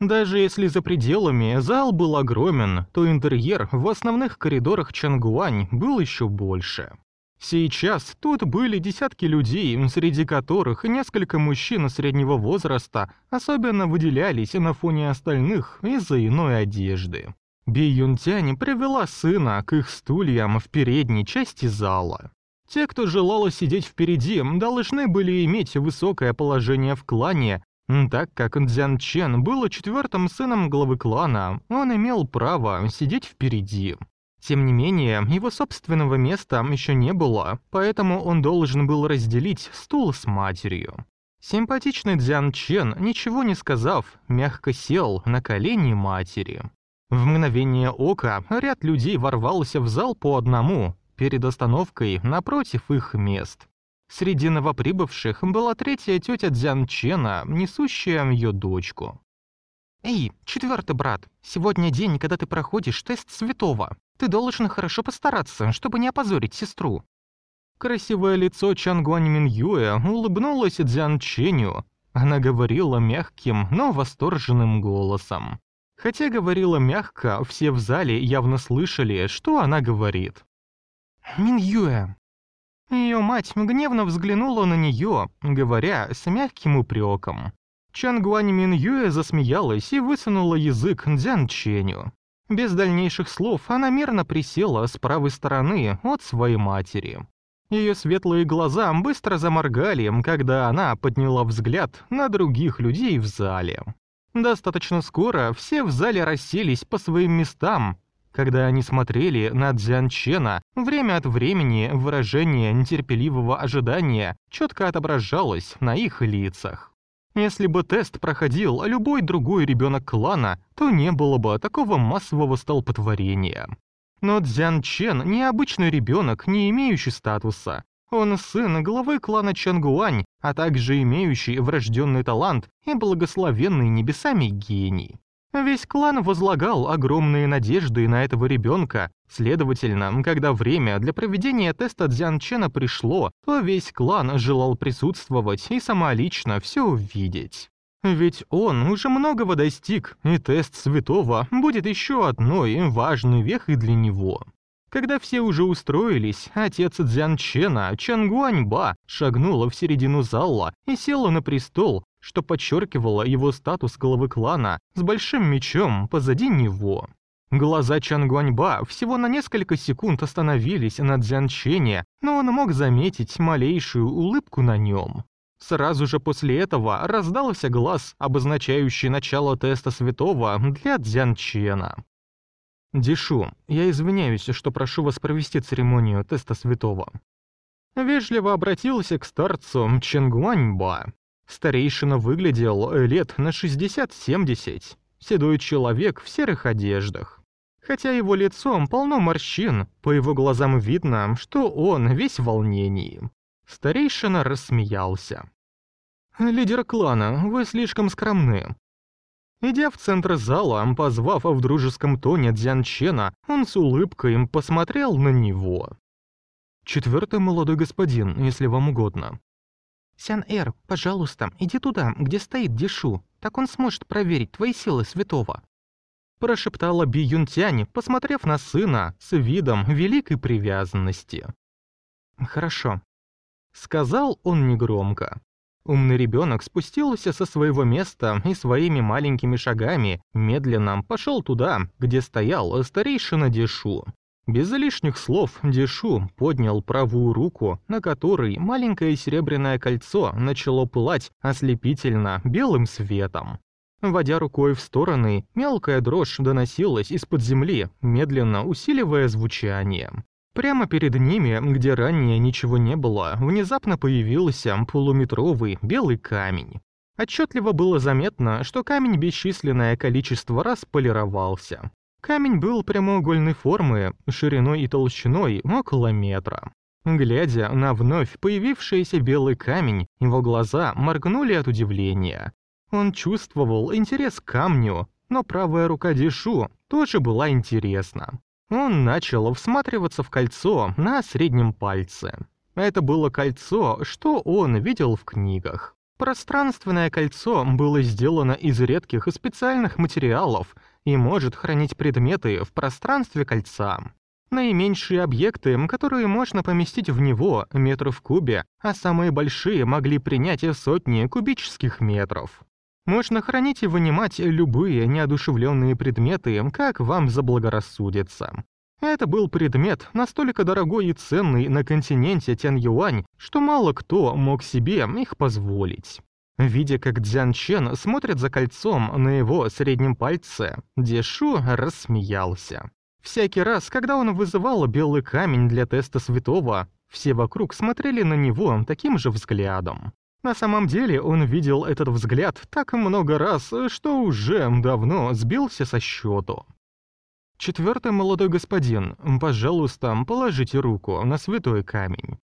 Даже если за пределами зал был огромен, то интерьер в основных коридорах Чангуань был еще больше. Сейчас тут были десятки людей, среди которых несколько мужчин среднего возраста особенно выделялись на фоне остальных из-за иной одежды. Би Юнтянь привела сына к их стульям в передней части зала. Те, кто желал сидеть впереди, должны были иметь высокое положение в клане так как Дзян Чен был четвертым сыном главы клана, он имел право сидеть впереди. Тем не менее, его собственного места еще не было, поэтому он должен был разделить стул с матерью. Симпатичный Дзян Чен, ничего не сказав, мягко сел на колени матери. В мгновение ока ряд людей ворвался в зал по одному, перед остановкой напротив их мест. Среди новоприбывших была третья тетя Дзян Чена, несущая ее дочку. «Эй, четвертый брат, сегодня день, когда ты проходишь тест святого. Ты должен хорошо постараться, чтобы не опозорить сестру». Красивое лицо Чангуань Мин Юэ улыбнулось Дзян Ченю. Она говорила мягким, но восторженным голосом. Хотя говорила мягко, все в зале явно слышали, что она говорит. «Мин Юэ, ее мать гневно взглянула на нее, говоря с мягким упреком. Чангуань Мин Юэ засмеялась и высунула язык Дзян Ченю. Без дальнейших слов она мирно присела с правой стороны от своей матери. Ее светлые глаза быстро заморгали, когда она подняла взгляд на других людей в зале. Достаточно скоро все в зале расселись по своим местам, когда они смотрели на Дзянчена, время от времени выражение нетерпеливого ожидания четко отображалось на их лицах. Если бы тест проходил любой другой ребенок клана, то не было бы такого массового столпотворения. Но Дзян Чен необычный ребенок, не имеющий статуса. Он сын главы клана Чангуань а также имеющий врожденный талант и благословенный небесами гений. Весь клан возлагал огромные надежды на этого ребенка. Следовательно, когда время для проведения теста Дзянчена пришло, то весь клан желал присутствовать и самолично все увидеть. Ведь он уже многого достиг, и тест святого будет еще одной важной вехой для него. Когда все уже устроились, отец Дзянчена, Чангуаньба, шагнула в середину зала и села на престол, что подчеркивало его статус главы клана с большим мечом позади него. Глаза Чангуаньба всего на несколько секунд остановились на Дзянчене, но он мог заметить малейшую улыбку на нем. Сразу же после этого раздался глаз, обозначающий начало теста святого для Дзянчена. «Дишу, я извиняюсь, что прошу вас провести церемонию теста святого». Вежливо обратился к старцу Ченгуаньба. Старейшина выглядел лет на 60-70, седой человек в серых одеждах. Хотя его лицом полно морщин, по его глазам видно, что он весь в волнении. Старейшина рассмеялся. «Лидер клана, вы слишком скромны». Идя в центр зала, позвав в дружеском тоне Дзянчена, он с улыбкой посмотрел на него. «Четвертый молодой господин, если вам угодно. «Сян-Эр, пожалуйста, иди туда, где стоит Дишу, так он сможет проверить твои силы святого». Прошептала Би Юнтянь, посмотрев на сына с видом великой привязанности. «Хорошо», — сказал он негромко. Умный ребенок спустился со своего места и своими маленькими шагами медленно пошел туда, где стоял старейшина Дишу. Без лишних слов Дишу поднял правую руку, на которой маленькое серебряное кольцо начало пылать ослепительно белым светом. Водя рукой в стороны, мелкая дрожь доносилась из-под земли, медленно усиливая звучание. Прямо перед ними, где ранее ничего не было, внезапно появился полуметровый белый камень. Отчетливо было заметно, что камень бесчисленное количество раз полировался. Камень был прямоугольной формы, шириной и толщиной около метра. Глядя на вновь появившийся белый камень, его глаза моргнули от удивления. Он чувствовал интерес к камню, но правая рука Дишу тоже была интересна. Он начал всматриваться в кольцо на среднем пальце. Это было кольцо, что он видел в книгах. Пространственное кольцо было сделано из редких и специальных материалов и может хранить предметы в пространстве кольца. Наименьшие объекты, которые можно поместить в него, метров в кубе, а самые большие могли принять сотни кубических метров. Можно хранить и вынимать любые неодушевленные предметы, как вам заблагорассудится. Это был предмет настолько дорогой и ценный на континенте Тянь-Юань, что мало кто мог себе их позволить. Видя, как Дзян Чен смотрит за кольцом на его среднем пальце, Дешу рассмеялся. Всякий раз, когда он вызывал белый камень для теста святого, все вокруг смотрели на него таким же взглядом. На самом деле он видел этот взгляд так много раз, что уже давно сбился со счету. Четвертый молодой господин, пожалуйста, положите руку на святой камень.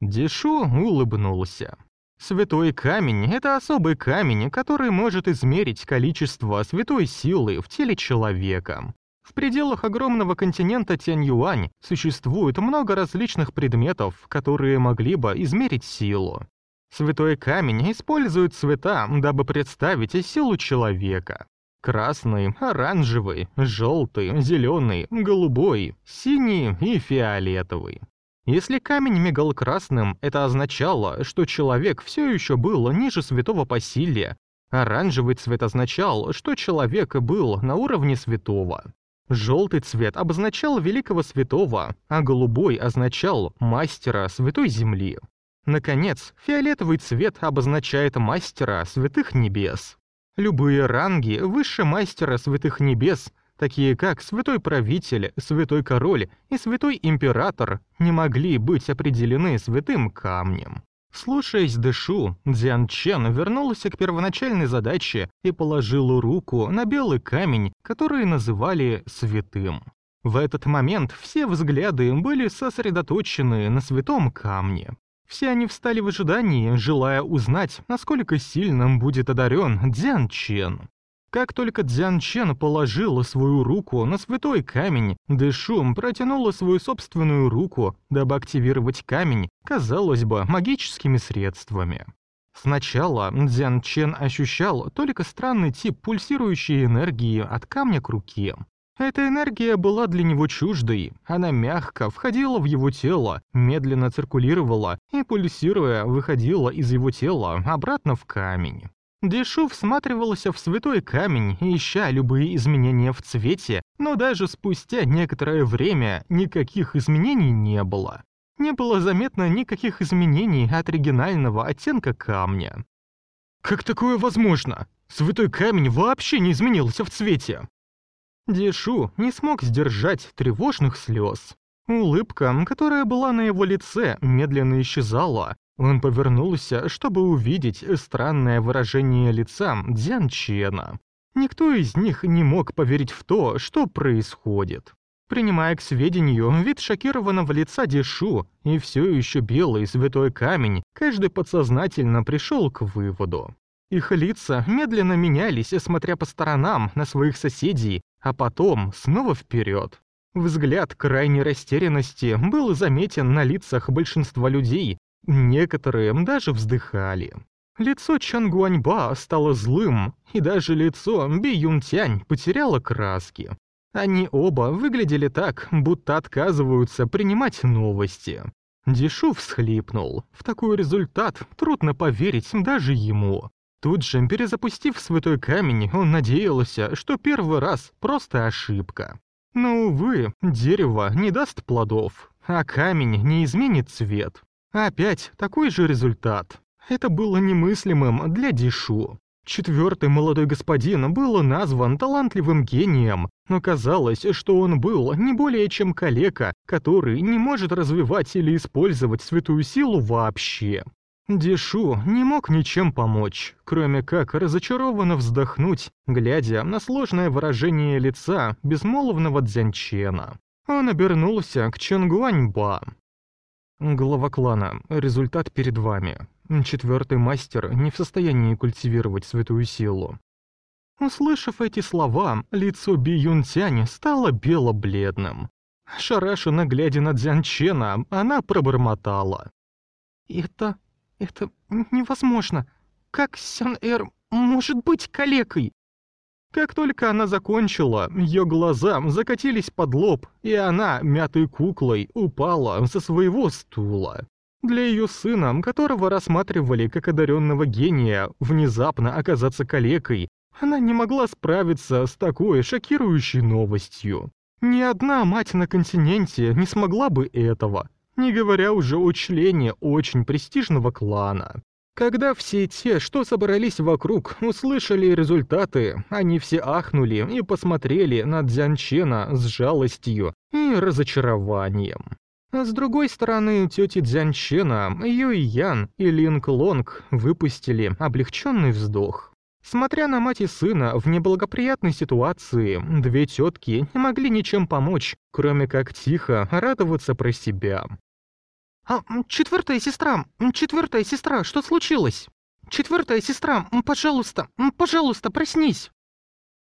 Дешу улыбнулся. Святой камень — это особый камень, который может измерить количество святой силы в теле человека. В пределах огромного континента Тянь-Юань существует много различных предметов, которые могли бы измерить силу. Святой камень использует цвета, дабы представить силу человека. Красный, оранжевый, желтый, зеленый, голубой, синий и фиолетовый. Если камень мигал красным, это означало, что человек все еще был ниже святого по силе. Оранжевый цвет означал, что человек был на уровне святого. Желтый цвет обозначал великого святого, а голубой означал мастера святой земли. Наконец, фиолетовый цвет обозначает мастера святых небес. Любые ранги выше мастера святых небес такие как Святой Правитель, Святой Король и Святой Император, не могли быть определены святым камнем. Слушаясь Дэшу, Дзян Чен вернулся к первоначальной задаче и положил руку на белый камень, который называли святым. В этот момент все взгляды были сосредоточены на святом камне. Все они встали в ожидании, желая узнать, насколько сильным будет одарен Дзян Чен. Как только Дзян Чен положила свою руку на святой камень, Дэшум протянула свою собственную руку, дабы активировать камень, казалось бы, магическими средствами. Сначала Дзян Чен ощущал только странный тип пульсирующей энергии от камня к руке. Эта энергия была для него чуждой, она мягко входила в его тело, медленно циркулировала и, пульсируя, выходила из его тела обратно в камень. Дишу всматривался в святой камень, ища любые изменения в цвете, но даже спустя некоторое время никаких изменений не было. Не было заметно никаких изменений от оригинального оттенка камня. «Как такое возможно? Святой камень вообще не изменился в цвете!» Дишу не смог сдержать тревожных слез. Улыбка, которая была на его лице, медленно исчезала, он повернулся, чтобы увидеть странное выражение лица Дзян Чена. Никто из них не мог поверить в то, что происходит. Принимая к сведению вид шокированного лица Дишу и все еще белый святой камень, каждый подсознательно пришел к выводу. Их лица медленно менялись, смотря по сторонам на своих соседей, а потом снова вперед. Взгляд крайней растерянности был заметен на лицах большинства людей, Некоторые даже вздыхали. Лицо Чан Гуаньба стало злым, и даже лицо Би Юнтянь потеряло краски. Они оба выглядели так, будто отказываются принимать новости. Дишу всхлипнул. В такой результат трудно поверить даже ему. Тут же, перезапустив святой камень, он надеялся, что первый раз просто ошибка. Но, увы, дерево не даст плодов, а камень не изменит цвет. Опять такой же результат. Это было немыслимым для Дишу. Четвертый молодой господин был назван талантливым гением, но казалось, что он был не более чем калека, который не может развивать или использовать святую силу вообще. Дишу не мог ничем помочь, кроме как разочарованно вздохнуть, глядя на сложное выражение лица безмолвного Дзянчена. Он обернулся к Чонгуаньба. Глава клана. Результат перед вами. Четвертый мастер не в состоянии культивировать святую силу. Услышав эти слова, лицо Би Юнтянь стало бело-бледным. Шарашенно глядя на Дзянчена, она пробормотала. «Это... это невозможно. Как Сян-Эр может быть калекой? Как только она закончила, ее глаза закатились под лоб, и она, мятой куклой, упала со своего стула. Для ее сына, которого рассматривали как одаренного гения, внезапно оказаться калекой, она не могла справиться с такой шокирующей новостью. Ни одна мать на континенте не смогла бы этого, не говоря уже о члене очень престижного клана. Когда все те, что собрались вокруг, услышали результаты, они все ахнули и посмотрели на Дзянчена с жалостью и разочарованием. А с другой стороны, тети Дзянчена, Юй Ян и Линк Лонг выпустили облегченный вздох. Смотря на мать и сына в неблагоприятной ситуации, две тетки не могли ничем помочь, кроме как тихо радоваться про себя. «А, четвертая сестра, четвертая сестра, что случилось? Четвертая сестра, пожалуйста, пожалуйста, проснись!»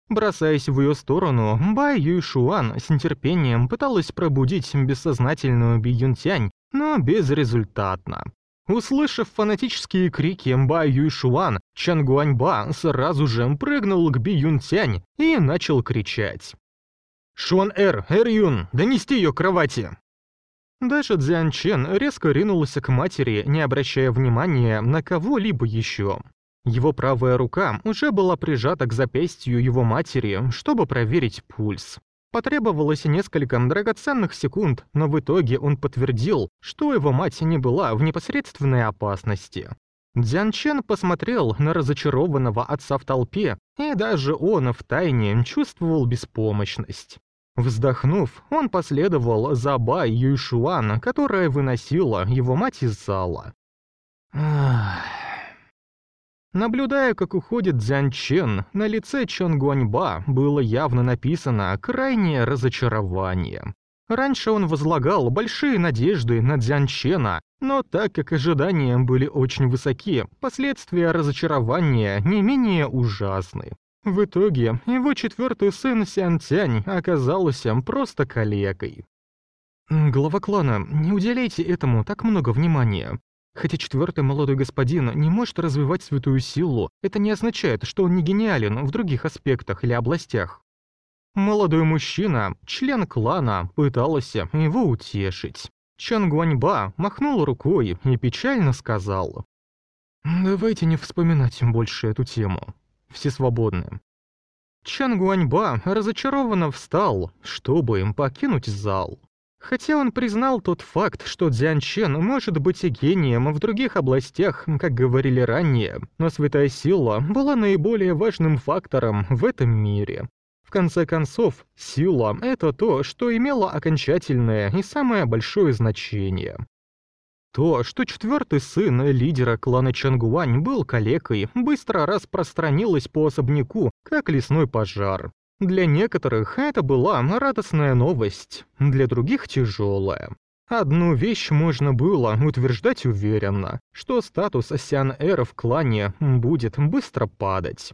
Бросаясь в ее сторону, Бай Юйшуан с нетерпением пыталась пробудить бессознательную Би Юнтянь, но безрезультатно. Услышав фанатические крики Бай Юйшуан, Чан Гуаньба сразу же прыгнул к Би Юнтянь и начал кричать. «Шуан Эр, Эр Юн, донести ее к кровати!» Дальше Дзян Чен резко ринулся к матери, не обращая внимания на кого-либо еще. Его правая рука уже была прижата к запястью его матери, чтобы проверить пульс. Потребовалось несколько драгоценных секунд, но в итоге он подтвердил, что его мать не была в непосредственной опасности. Дзян Чен посмотрел на разочарованного отца в толпе, и даже он втайне чувствовал беспомощность. Вздохнув, он последовал за Бай Юйшуан, которая выносила его мать из зала. Наблюдая, как уходит Дзян Чен, на лице Чон Гуаньба было явно написано «крайнее разочарование». Раньше он возлагал большие надежды на Дзян Чена, Но так как ожидания были очень высоки, последствия разочарования не менее ужасны. В итоге его четвертый сын Сянтянь оказался просто калекой. Глава клана, не уделяйте этому так много внимания. Хотя четвертый молодой господин не может развивать святую силу, это не означает, что он не гениален в других аспектах или областях. Молодой мужчина, член клана, пытался его утешить. Чан Гуаньба махнул рукой и печально сказал. «Давайте не вспоминать больше эту тему. Все свободны». Чан Гуаньба разочарованно встал, чтобы им покинуть зал. Хотя он признал тот факт, что Дзян Чен может быть и гением в других областях, как говорили ранее, но святая сила была наиболее важным фактором в этом мире. В конце концов, сила — это то, что имело окончательное и самое большое значение. То, что четвертый сын лидера клана Чангуань был калекой, быстро распространилось по особняку, как лесной пожар. Для некоторых это была радостная новость, для других тяжелая. Одну вещь можно было утверждать уверенно, что статус Сян-Эра в клане будет быстро падать.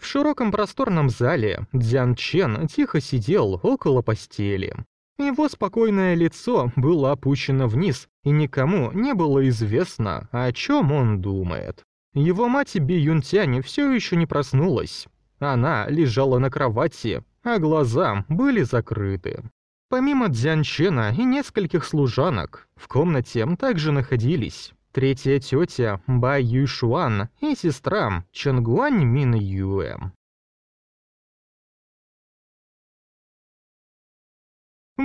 В широком просторном зале Дзян Чен тихо сидел около постели. Его спокойное лицо было опущено вниз, и никому не было известно, о чем он думает. Его мать Би Юнтянь все еще не проснулась, она лежала на кровати, а глаза были закрыты. Помимо Дзянчена и нескольких служанок, в комнате также находились третья тетя Ба Юйшуан и сестра Чангуань Мин Юэ.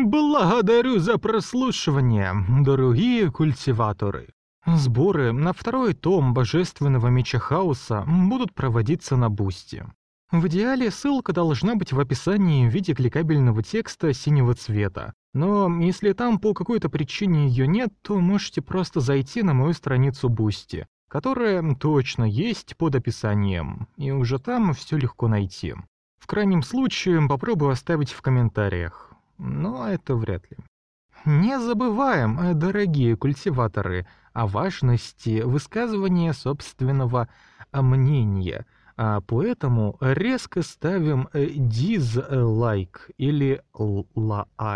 Благодарю за прослушивание, дорогие культиваторы. Сборы на второй том Божественного Меча Хаоса будут проводиться на Бусти. В идеале ссылка должна быть в описании в виде кликабельного текста синего цвета. Но если там по какой-то причине ее нет, то можете просто зайти на мою страницу Бусти, которая точно есть под описанием, и уже там все легко найти. В крайнем случае попробую оставить в комментариях, но это вряд ли. Не забываем, дорогие культиваторы, о важности высказывания собственного мнения – а поэтому резко ставим дизлайк или лайк.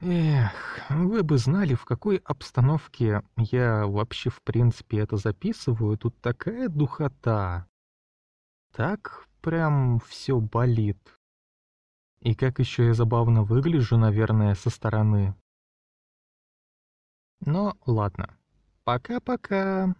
Эх, вы бы знали, в какой обстановке я вообще в принципе это записываю. Тут такая духота. Так прям все болит. И как еще я забавно выгляжу, наверное, со стороны. Но ладно. Пока-пока.